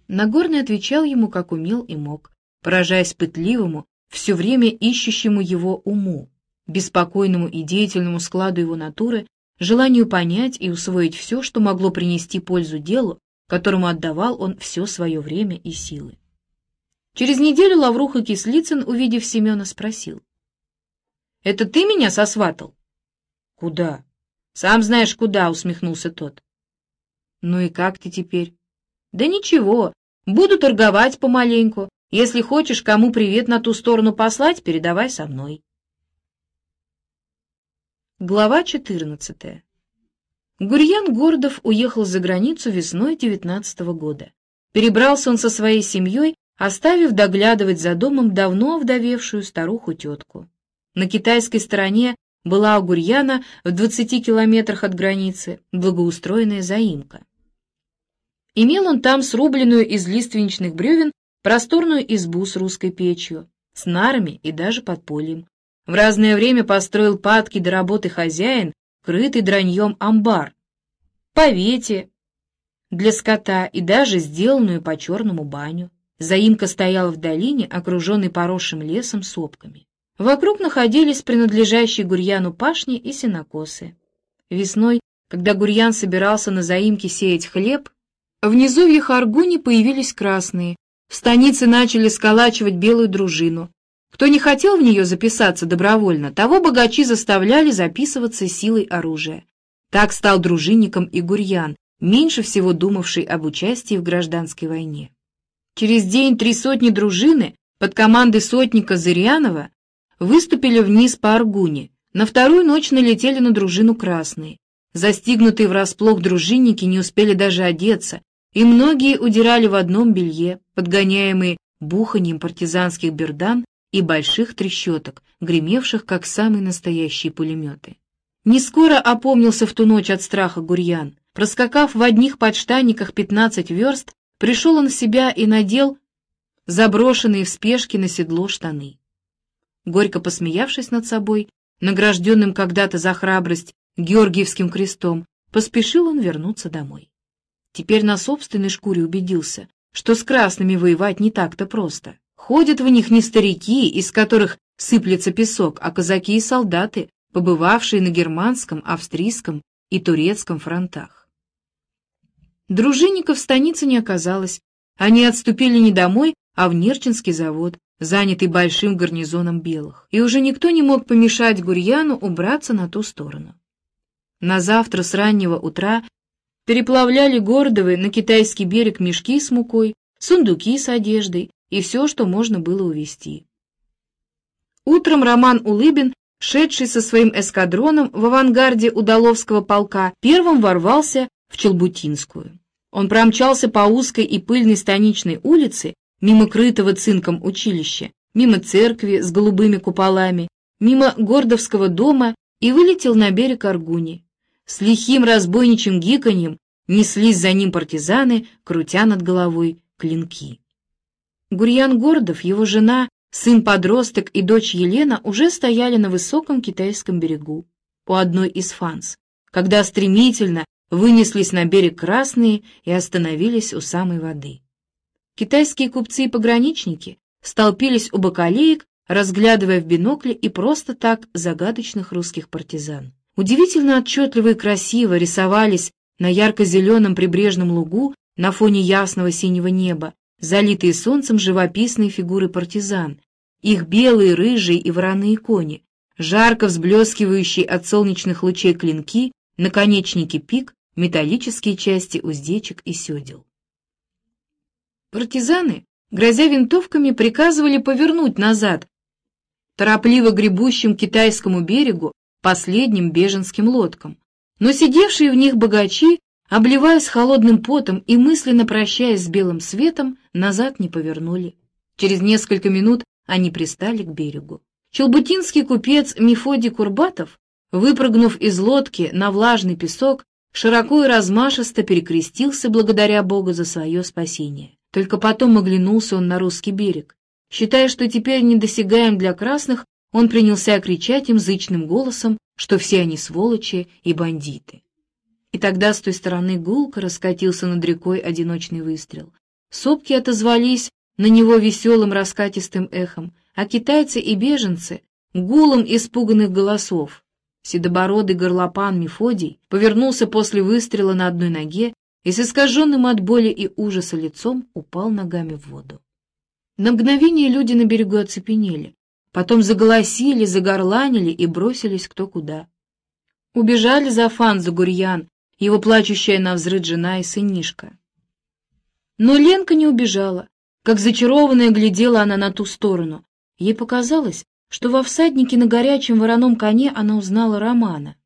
Нагорный отвечал ему, как умел и мог, поражаясь пытливому, все время ищущему его уму, беспокойному и деятельному складу его натуры, желанию понять и усвоить все, что могло принести пользу делу, которому отдавал он все свое время и силы. Через неделю Лавруха Кислицын, увидев Семена, спросил. — Это ты меня сосватал? — Куда? — Сам знаешь, куда, — усмехнулся тот. — Ну и как ты теперь? — Да ничего, буду торговать помаленьку. Если хочешь кому привет на ту сторону послать, передавай со мной. Глава 14. Гурьян Гордов уехал за границу весной 19 -го года. Перебрался он со своей семьей, оставив доглядывать за домом давно овдовевшую старуху-тетку. На китайской стороне была у Гурьяна в 20 километрах от границы благоустроенная заимка. Имел он там срубленную из лиственничных бревен просторную избу с русской печью, с нарами и даже подпольем. В разное время построил падки до работы хозяин, крытый драньем амбар, повете для скота и даже сделанную по-черному баню. Заимка стояла в долине, окруженной поросшим лесом сопками. Вокруг находились принадлежащие Гурьяну пашни и сенокосы. Весной, когда Гурьян собирался на заимке сеять хлеб, внизу в Яхаргуне появились красные, в станице начали сколачивать белую дружину, кто не хотел в нее записаться добровольно, того богачи заставляли записываться силой оружия. Так стал дружинником и Гурьян, меньше всего думавший об участии в гражданской войне. Через день три сотни дружины под командой сотника Зырянова выступили вниз по Аргуне, на вторую ночь налетели на дружину красные. Застигнутые врасплох дружинники не успели даже одеться, и многие удирали в одном белье, подгоняемые буханием партизанских бердан и больших трещоток, гремевших, как самые настоящие пулеметы. Не скоро опомнился в ту ночь от страха Гурьян. Проскакав в одних подштанниках пятнадцать верст, пришел он в себя и надел заброшенные в спешке на седло штаны. Горько посмеявшись над собой, награжденным когда-то за храбрость Георгиевским крестом, поспешил он вернуться домой. Теперь на собственной шкуре убедился, что с красными воевать не так-то просто. Ходят в них не старики, из которых сыплется песок, а казаки и солдаты, побывавшие на германском, австрийском и турецком фронтах. Дружинников в станице не оказалось. Они отступили не домой, а в Нерчинский завод, занятый большим гарнизоном белых, и уже никто не мог помешать Гурьяну убраться на ту сторону. На завтра с раннего утра переплавляли Гордовы на китайский берег мешки с мукой, сундуки с одеждой, и все, что можно было увезти. Утром Роман Улыбин, шедший со своим эскадроном в авангарде Удаловского полка, первым ворвался в Челбутинскую. Он промчался по узкой и пыльной станичной улице, мимо крытого цинком училища, мимо церкви с голубыми куполами, мимо Гордовского дома и вылетел на берег Аргуни. С лихим разбойничьим гиканьем неслись за ним партизаны, крутя над головой клинки. Гурьян Гордов, его жена, сын-подросток и дочь Елена уже стояли на высоком китайском берегу, у одной из фанс, когда стремительно вынеслись на берег красные и остановились у самой воды. Китайские купцы и пограничники столпились у бакалеек, разглядывая в бинокли и просто так загадочных русских партизан. Удивительно отчетливо и красиво рисовались на ярко-зеленом прибрежном лугу на фоне ясного синего неба залитые солнцем живописные фигуры партизан, их белые, рыжие и вороные кони, жарко взблескивающие от солнечных лучей клинки, наконечники пик, металлические части уздечек и седел. Партизаны, грозя винтовками, приказывали повернуть назад, торопливо гребущим китайскому берегу последним беженским лодкам, но сидевшие в них богачи, обливаясь холодным потом и мысленно прощаясь с белым светом, назад не повернули. Через несколько минут они пристали к берегу. Челбутинский купец Мефодий Курбатов, выпрыгнув из лодки на влажный песок, широко и размашисто перекрестился благодаря Богу за свое спасение. Только потом оглянулся он на русский берег. Считая, что теперь недосягаем для красных, он принялся кричать им зычным голосом, что все они сволочи и бандиты. И тогда с той стороны гулко раскатился над рекой одиночный выстрел. Сопки отозвались на него веселым раскатистым эхом, а китайцы и беженцы — гулом испуганных голосов. Седобородый горлопан Мефодий повернулся после выстрела на одной ноге и с искаженным от боли и ужаса лицом упал ногами в воду. На мгновение люди на берегу оцепенели, потом заголосили, загорланили и бросились кто куда. Убежали за Фан, за Гурьян, его плачущая на взрыв жена и сынишка. Но Ленка не убежала. Как зачарованная глядела она на ту сторону. Ей показалось, что во всаднике на горячем вороном коне она узнала Романа.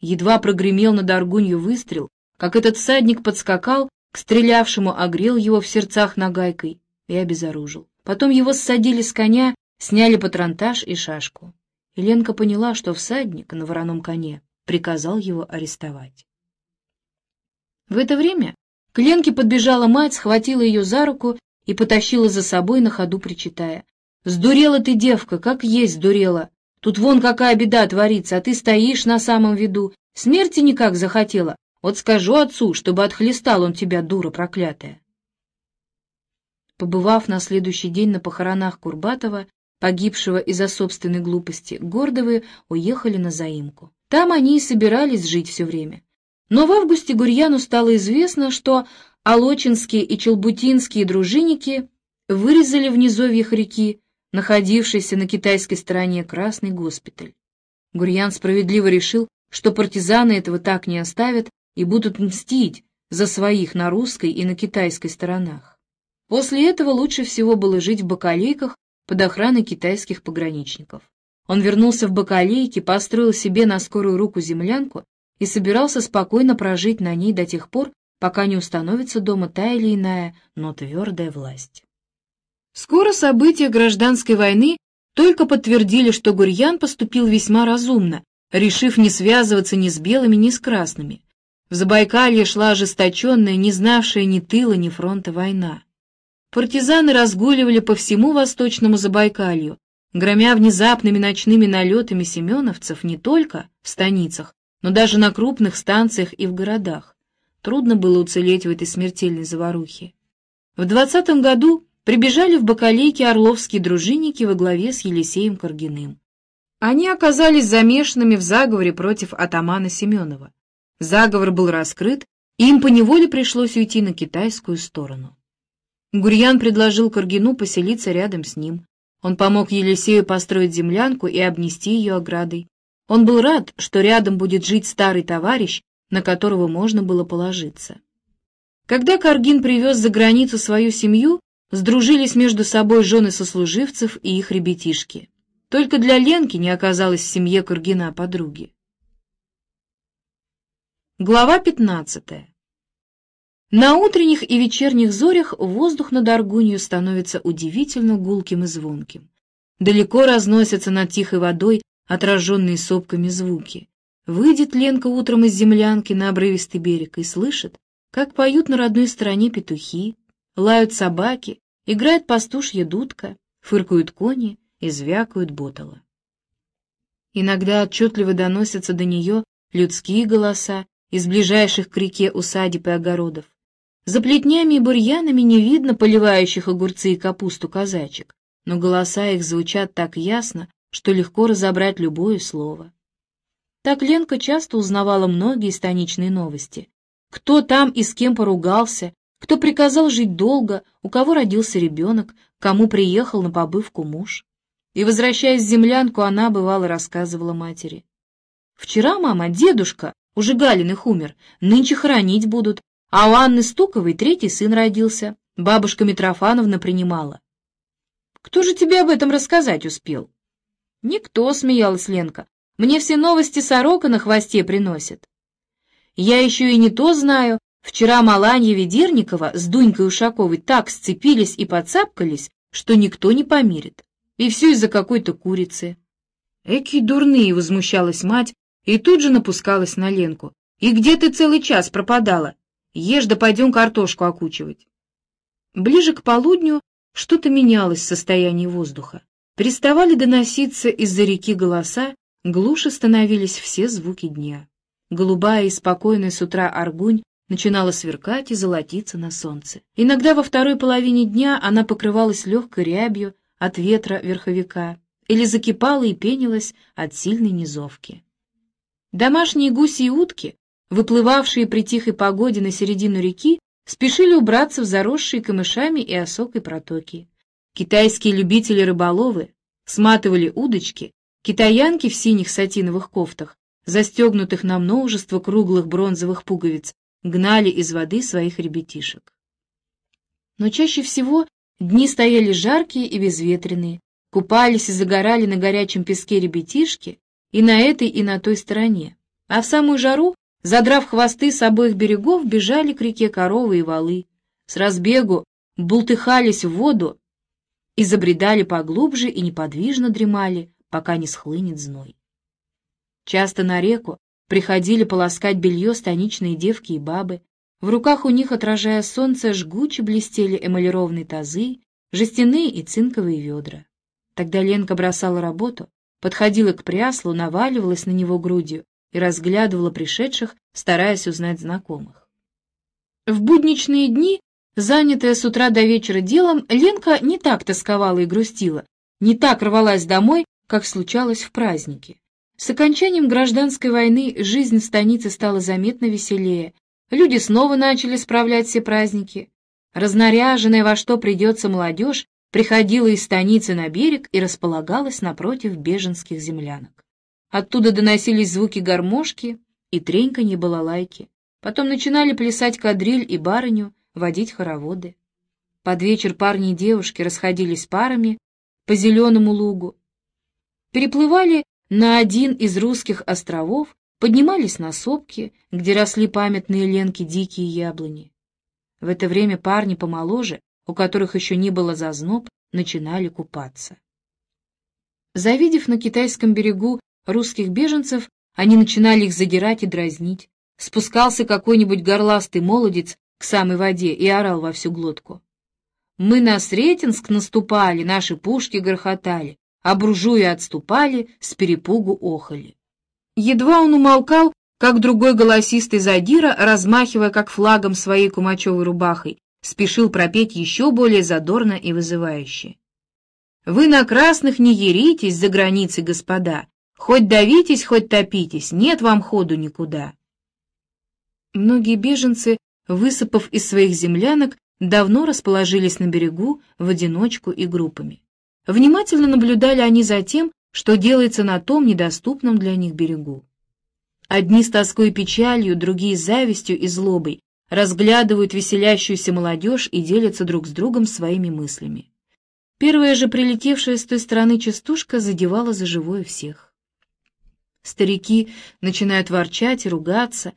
Едва прогремел на Даргунью выстрел, как этот всадник подскакал к стрелявшему, огрел его в сердцах нагайкой и обезоружил. Потом его ссадили с коня, сняли патронтаж и шашку. Еленка поняла, что всадник на вороном коне приказал его арестовать. В это время к Ленке подбежала мать, схватила ее за руку и потащила за собой на ходу, причитая. «Сдурела ты, девка, как есть сдурела! Тут вон какая беда творится, а ты стоишь на самом виду, смерти никак захотела. Вот скажу отцу, чтобы отхлестал он тебя, дура проклятая!» Побывав на следующий день на похоронах Курбатова, погибшего из-за собственной глупости, Гордовы уехали на заимку. Там они и собирались жить все время. Но в августе Гурьяну стало известно, что Алочинские и Челбутинские дружинники вырезали в низовьях реки, находившийся на китайской стороне Красный госпиталь. Гурьян справедливо решил, что партизаны этого так не оставят и будут мстить за своих на русской и на китайской сторонах. После этого лучше всего было жить в бакалейках под охраной китайских пограничников. Он вернулся в бакалейки, построил себе на скорую руку землянку и собирался спокойно прожить на ней до тех пор, пока не установится дома та или иная, но твердая власть. Скоро события гражданской войны только подтвердили, что Гурьян поступил весьма разумно, решив не связываться ни с белыми, ни с красными. В Забайкалье шла ожесточенная, не знавшая ни тыла, ни фронта война. Партизаны разгуливали по всему восточному Забайкалью, громя внезапными ночными налетами семеновцев не только в станицах, но даже на крупных станциях и в городах. Трудно было уцелеть в этой смертельной заварухе. В двадцатом году прибежали в Бакалейке орловские дружинники во главе с Елисеем Каргиным. Они оказались замешанными в заговоре против атамана Семенова. Заговор был раскрыт, и им поневоле пришлось уйти на китайскую сторону. Гурьян предложил Каргину поселиться рядом с ним. Он помог Елисею построить землянку и обнести ее оградой. Он был рад, что рядом будет жить старый товарищ, на которого можно было положиться. Когда Каргин привез за границу свою семью, сдружились между собой жены сослуживцев и их ребятишки. Только для Ленки не оказалось в семье Каргина подруги. Глава пятнадцатая на утренних и вечерних зорях воздух над Аргунью становится удивительно гулким и звонким. Далеко разносятся над тихой водой отраженные сопками звуки. Выйдет Ленка утром из землянки на обрывистый берег и слышит, как поют на родной стороне петухи, лают собаки, играет пастушья дудка, фыркают кони и звякают ботала. Иногда отчетливо доносятся до нее людские голоса из ближайших к реке усадеб и огородов. За плетнями и бурьянами не видно поливающих огурцы и капусту казачек, но голоса их звучат так ясно, что легко разобрать любое слово. Так Ленка часто узнавала многие станичные новости. Кто там и с кем поругался, кто приказал жить долго, у кого родился ребенок, кому приехал на побывку муж. И, возвращаясь в землянку, она, бывало, рассказывала матери. «Вчера, мама, дедушка, уже Галиных умер, нынче хоронить будут, а у Анны Стуковой третий сын родился, бабушка Митрофановна принимала». «Кто же тебе об этом рассказать успел?» «Никто», — смеялась Ленка, — «мне все новости сорока на хвосте приносят». «Я еще и не то знаю, Вчера Маланья Ведерникова с Дунькой Ушаковой так сцепились и подцапкались, что никто не помирит. И все из-за какой-то курицы. Эки дурные, возмущалась мать и тут же напускалась на Ленку. И где ты целый час пропадала? Ешь да пойдем картошку окучивать. Ближе к полудню что-то менялось в состоянии воздуха. Переставали доноситься из-за реки голоса, глуше становились все звуки дня. Голубая и спокойная с утра Аргунь начинала сверкать и золотиться на солнце. Иногда во второй половине дня она покрывалась легкой рябью от ветра верховика или закипала и пенилась от сильной низовки. Домашние гуси и утки, выплывавшие при тихой погоде на середину реки, спешили убраться в заросшие камышами и осокой протоки. Китайские любители-рыболовы сматывали удочки, китаянки в синих сатиновых кофтах, застегнутых на множество круглых бронзовых пуговиц, гнали из воды своих ребятишек. Но чаще всего дни стояли жаркие и безветренные, купались и загорали на горячем песке ребятишки и на этой, и на той стороне, а в самую жару, задрав хвосты с обоих берегов, бежали к реке коровы и валы, с разбегу бултыхались в воду и забредали поглубже и неподвижно дремали, пока не схлынет зной. Часто на реку Приходили полоскать белье станичные девки и бабы. В руках у них, отражая солнце, жгуче блестели эмалированные тазы, жестяные и цинковые ведра. Тогда Ленка бросала работу, подходила к пряслу, наваливалась на него грудью и разглядывала пришедших, стараясь узнать знакомых. В будничные дни, занятая с утра до вечера делом, Ленка не так тосковала и грустила, не так рвалась домой, как случалось в праздники. С окончанием гражданской войны жизнь в станице стала заметно веселее. Люди снова начали справлять все праздники. Разнаряженная во что придется молодежь приходила из станицы на берег и располагалась напротив беженских землянок. Оттуда доносились звуки гармошки и треньканье балалайки. Потом начинали плясать кадриль и барыню, водить хороводы. Под вечер парни и девушки расходились парами по зеленому лугу, переплывали на один из русских островов поднимались на сопки, где росли памятные ленки дикие яблони. В это время парни помоложе, у которых еще не было зазноб, начинали купаться. Завидев на китайском берегу русских беженцев, они начинали их задирать и дразнить. Спускался какой-нибудь горластый молодец к самой воде и орал во всю глотку. «Мы на Сретенск наступали, наши пушки грохотали, а буржуи отступали, с перепугу охали. Едва он умолкал, как другой голосистый задира, размахивая как флагом своей кумачевой рубахой, спешил пропеть еще более задорно и вызывающе. «Вы на красных не еритесь за границей, господа, хоть давитесь, хоть топитесь, нет вам ходу никуда». Многие беженцы, высыпав из своих землянок, давно расположились на берегу в одиночку и группами. Внимательно наблюдали они за тем, что делается на том недоступном для них берегу. Одни с тоской и печалью, другие с завистью и злобой разглядывают веселящуюся молодежь и делятся друг с другом своими мыслями. Первая же прилетевшая с той стороны частушка задевала за живое всех. Старики начинают ворчать и ругаться,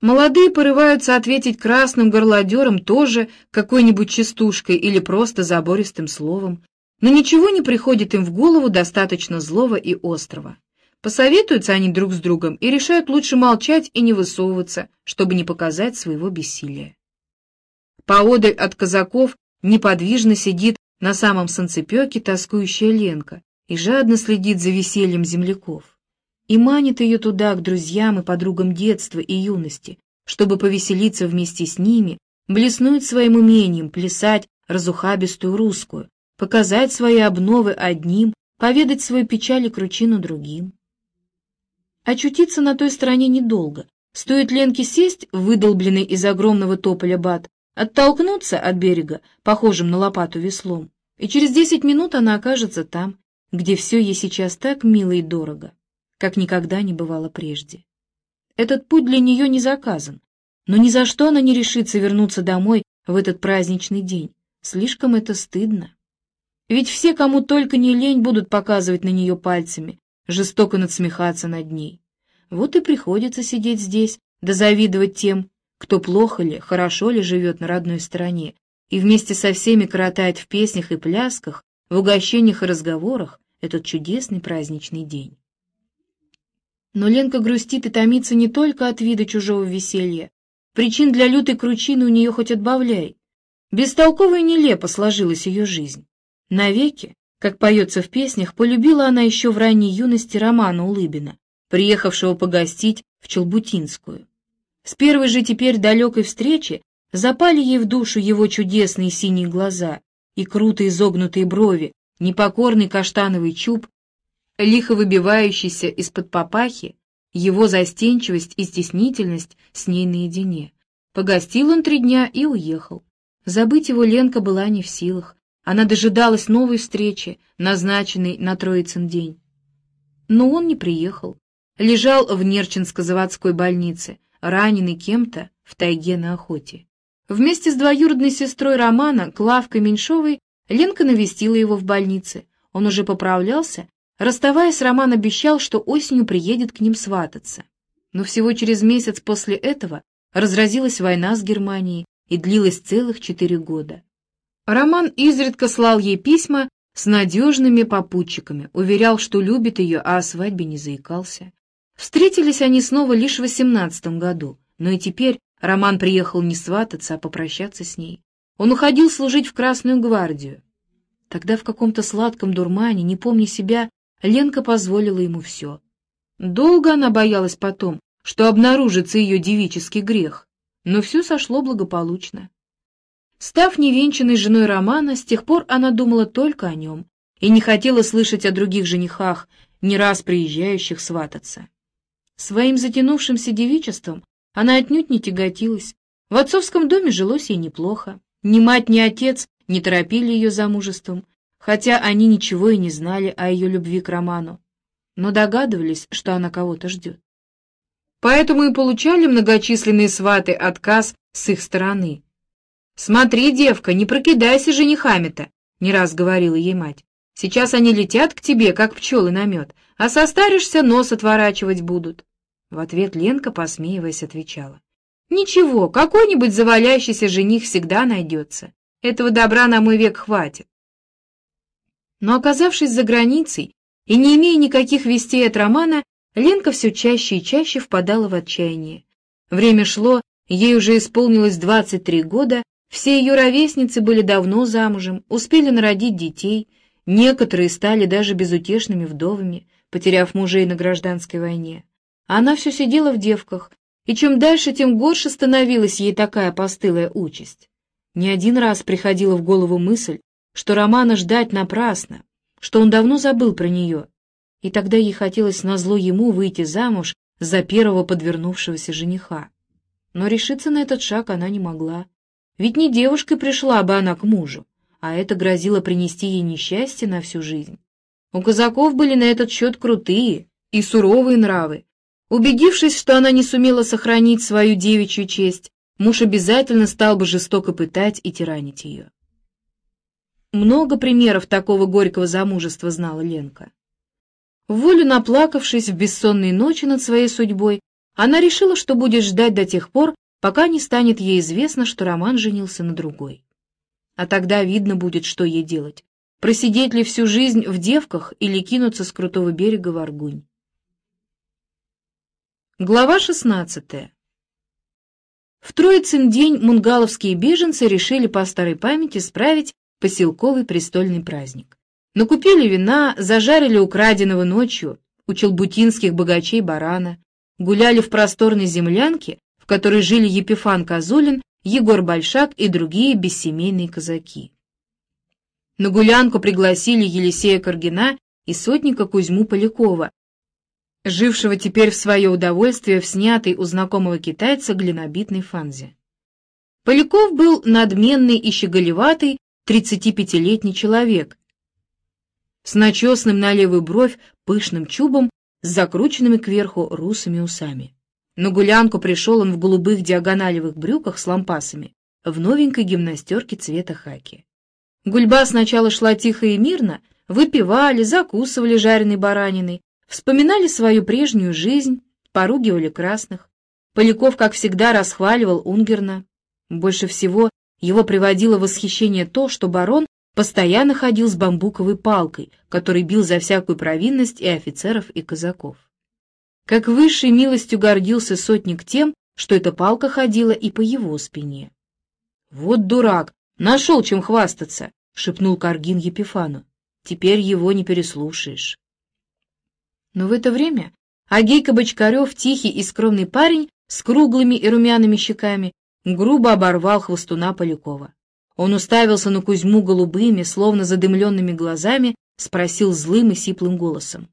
молодые порываются ответить красным горлодерам тоже какой-нибудь частушкой или просто забористым словом, но ничего не приходит им в голову достаточно злого и острого. Посоветуются они друг с другом и решают лучше молчать и не высовываться, чтобы не показать своего бессилия. Поодаль от казаков неподвижно сидит на самом санцепёке тоскующая Ленка и жадно следит за весельем земляков. И манит ее туда, к друзьям и подругам детства и юности, чтобы повеселиться вместе с ними, блеснуть своим умением, плясать разухабистую русскую, показать свои обновы одним, поведать свою печаль и кручину другим. Очутиться на той стороне недолго. Стоит Ленке сесть, выдолбленный из огромного тополя бат, оттолкнуться от берега, похожим на лопату веслом, и через десять минут она окажется там, где все ей сейчас так мило и дорого, как никогда не бывало прежде. Этот путь для нее не заказан, но ни за что она не решится вернуться домой в этот праздничный день. Слишком это стыдно. Ведь все, кому только не лень, будут показывать на нее пальцами, жестоко надсмехаться над ней. Вот и приходится сидеть здесь, да завидовать тем, кто плохо ли, хорошо ли живет на родной стороне, и вместе со всеми коротает в песнях и плясках, в угощениях и разговорах этот чудесный праздничный день. Но Ленка грустит и томится не только от вида чужого веселья. Причин для лютой кручины у нее хоть отбавляй. Бестолково и нелепо сложилась ее жизнь. Навеки, как поется в песнях, полюбила она еще в ранней юности Романа Улыбина, приехавшего погостить в Челбутинскую. С первой же теперь далекой встречи запали ей в душу его чудесные синие глаза и круто изогнутые брови, непокорный каштановый чуб, лихо выбивающийся из-под папахи, его застенчивость и стеснительность с ней наедине. Погостил он три дня и уехал. Забыть его Ленка была не в силах. Она дожидалась новой встречи, назначенной на Троицын день. Но он не приехал. Лежал в Нерчинско-заводской больнице, раненый кем-то в тайге на охоте. Вместе с двоюродной сестрой Романа, Клавкой Меньшовой, Ленка навестила его в больнице. Он уже поправлялся. Расставаясь, Роман обещал, что осенью приедет к ним свататься. Но всего через месяц после этого разразилась война с Германией и длилась целых четыре года. Роман изредка слал ей письма с надежными попутчиками, уверял, что любит ее, а о свадьбе не заикался. Встретились они снова лишь в восемнадцатом году, но и теперь Роман приехал не свататься, а попрощаться с ней. Он уходил служить в Красную гвардию. Тогда в каком-то сладком дурмане, не помня себя, Ленка позволила ему все. Долго она боялась потом, что обнаружится ее девический грех, но все сошло благополучно. Став невенчанной женой Романа, с тех пор она думала только о нем и не хотела слышать о других женихах, не раз приезжающих свататься. Своим затянувшимся девичеством она отнюдь не тяготилась. В отцовском доме жилось ей неплохо. Ни мать, ни отец не торопили ее замужеством, хотя они ничего и не знали о ее любви к Роману, но догадывались, что она кого-то ждет. Поэтому и получали многочисленные сваты отказ с их стороны. «Смотри, девка, не прокидайся женихами-то», — не раз говорила ей мать. «Сейчас они летят к тебе, как пчелы на мед, а состаришься, нос отворачивать будут». В ответ Ленка, посмеиваясь, отвечала. «Ничего, какой-нибудь завалящийся жених всегда найдется. Этого добра на мой век хватит». Но, оказавшись за границей и не имея никаких вестей от Романа, Ленка все чаще и чаще впадала в отчаяние. Время шло, ей уже исполнилось 23 года, все ее ровесницы были давно замужем, успели народить детей, некоторые стали даже безутешными вдовами, потеряв мужей на гражданской войне. Она все сидела в девках, и чем дальше, тем горше становилась ей такая постылая участь. Не один раз приходила в голову мысль, что Романа ждать напрасно, что он давно забыл про нее, и тогда ей хотелось назло ему выйти замуж за первого подвернувшегося жениха. Но решиться на этот шаг она не могла, ведь не девушкой пришла бы она к мужу, а это грозило принести ей несчастье на всю жизнь. У казаков были на этот счет крутые и суровые нравы, Убедившись, что она не сумела сохранить свою девичью честь, муж обязательно стал бы жестоко пытать и тиранить ее. Много примеров такого горького замужества знала Ленка. волю наплакавшись в бессонные ночи над своей судьбой, она решила, что будет ждать до тех пор, пока не станет ей известно, что Роман женился на другой. А тогда видно будет, что ей делать. Просидеть ли всю жизнь в девках или кинуться с крутого берега в Аргунь. Глава 16. В Троицын день мунгаловские беженцы решили по старой памяти справить поселковый престольный праздник. Накупили вина, зажарили украденного ночью у челбутинских богачей барана, гуляли в просторной землянке, которой жили Епифан Козулин, Егор Большак и другие бессемейные казаки. На гулянку пригласили Елисея Каргина и сотника Кузьму Полякова, жившего теперь в свое удовольствие в снятой у знакомого китайца глинобитной фанзе. Поляков был надменный и щеголеватый 35-летний человек с начесным на левую бровь пышным чубом с закрученными кверху русыми усами. На гулянку пришел он в голубых диагоналевых брюках с лампасами, в новенькой гимнастерке цвета хаки. Гульба сначала шла тихо и мирно, выпивали, закусывали жареной бараниной, вспоминали свою прежнюю жизнь, поругивали красных. Поляков, как всегда, расхваливал Унгерна. Больше всего его приводило восхищение то, что барон постоянно ходил с бамбуковой палкой, который бил за всякую провинность и офицеров, и казаков. Как высшей милостью гордился сотник тем, что эта палка ходила и по его спине. — Вот дурак! Нашел чем хвастаться! — шепнул Каргин Епифану. — Теперь его не переслушаешь. Но в это время Агейка Бочкарев, тихий и скромный парень с круглыми и румяными щеками, грубо оборвал хвостуна Полякова. Он уставился на Кузьму голубыми, словно задымленными глазами, спросил злым и сиплым голосом.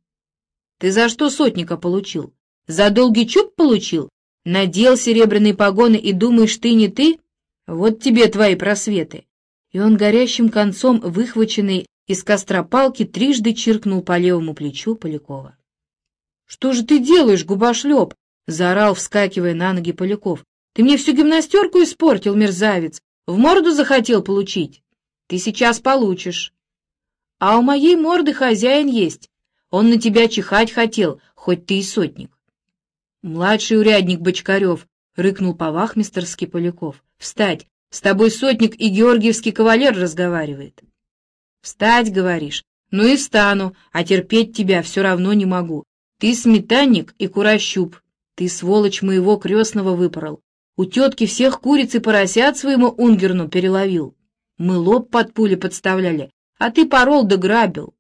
Ты за что сотника получил? За долгий чуб получил? Надел серебряные погоны и думаешь, ты не ты? Вот тебе твои просветы. И он горящим концом, выхваченный из костра палки, трижды чиркнул по левому плечу Полякова. — Что же ты делаешь, губошлеп? — заорал, вскакивая на ноги Поляков. — Ты мне всю гимнастерку испортил, мерзавец. В морду захотел получить. Ты сейчас получишь. А у моей морды хозяин есть. Он на тебя чихать хотел, хоть ты и сотник. Младший урядник Бочкарев, — рыкнул по-вахмистерски Поляков. — Встать! С тобой сотник и георгиевский кавалер разговаривает. — Встать, говоришь? Ну и встану, а терпеть тебя все равно не могу. Ты сметанник и курощуп. Ты, сволочь, моего крестного выпорол. У тетки всех куриц и поросят своему унгерну переловил. Мы лоб под пули подставляли, а ты порол да грабил.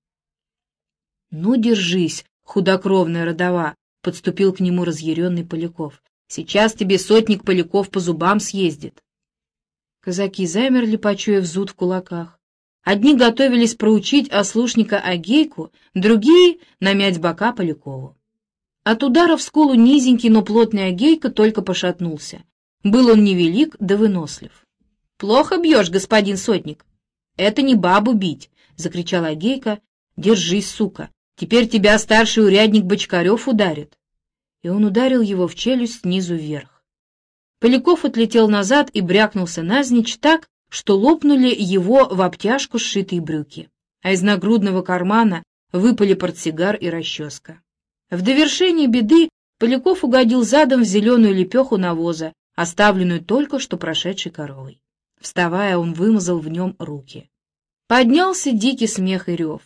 «Ну, держись, худокровная родова!» — подступил к нему разъяренный Поляков. «Сейчас тебе сотник Поляков по зубам съездит!» Казаки замерли, почуяв зуд в кулаках. Одни готовились проучить ослушника Агейку, другие — намять бока Полякову. От удара в скулу низенький, но плотный Агейка только пошатнулся. Был он невелик да вынослив. — Плохо бьешь, господин сотник. — Это не бабу бить, — закричал Агейка. — Держись, сука. Теперь тебя старший урядник Бочкарев ударит. И он ударил его в челюсть снизу вверх. Поляков отлетел назад и брякнулся назничь так, что лопнули его в обтяжку сшитые брюки, а из нагрудного кармана выпали портсигар и расческа. В довершение беды Поляков угодил задом в зеленую лепеху навоза, оставленную только что прошедшей коровой. Вставая, он вымазал в нем руки. Поднялся дикий смех и рев.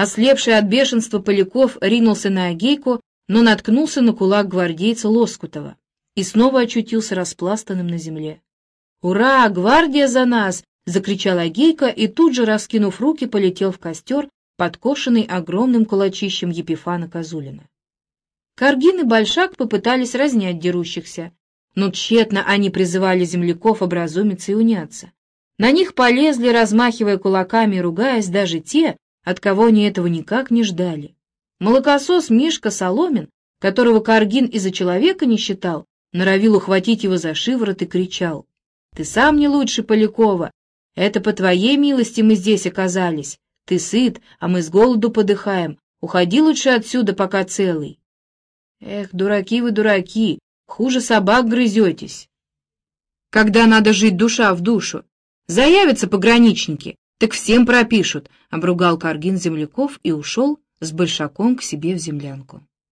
Ослепший от бешенства Поляков ринулся на Агейку, но наткнулся на кулак гвардейца Лоскутова и снова очутился распластанным на земле. «Ура! Гвардия за нас!» — закричал Агейка и тут же, раскинув руки, полетел в костер, подкошенный огромным кулачищем Епифана Козулина. Каргин и Большак попытались разнять дерущихся, но тщетно они призывали земляков образумиться и уняться. На них полезли, размахивая кулаками и ругаясь, даже те, от кого они этого никак не ждали. Молокосос Мишка Соломин, которого Каргин из-за человека не считал, норовил ухватить его за шиворот и кричал. «Ты сам не лучше Полякова! Это по твоей милости мы здесь оказались. Ты сыт, а мы с голоду подыхаем. Уходи лучше отсюда, пока целый». «Эх, дураки вы, дураки! Хуже собак грызетесь!» «Когда надо жить душа в душу? Заявятся пограничники, так всем пропишут, — обругал Каргин земляков и ушел с большаком к себе в землянку.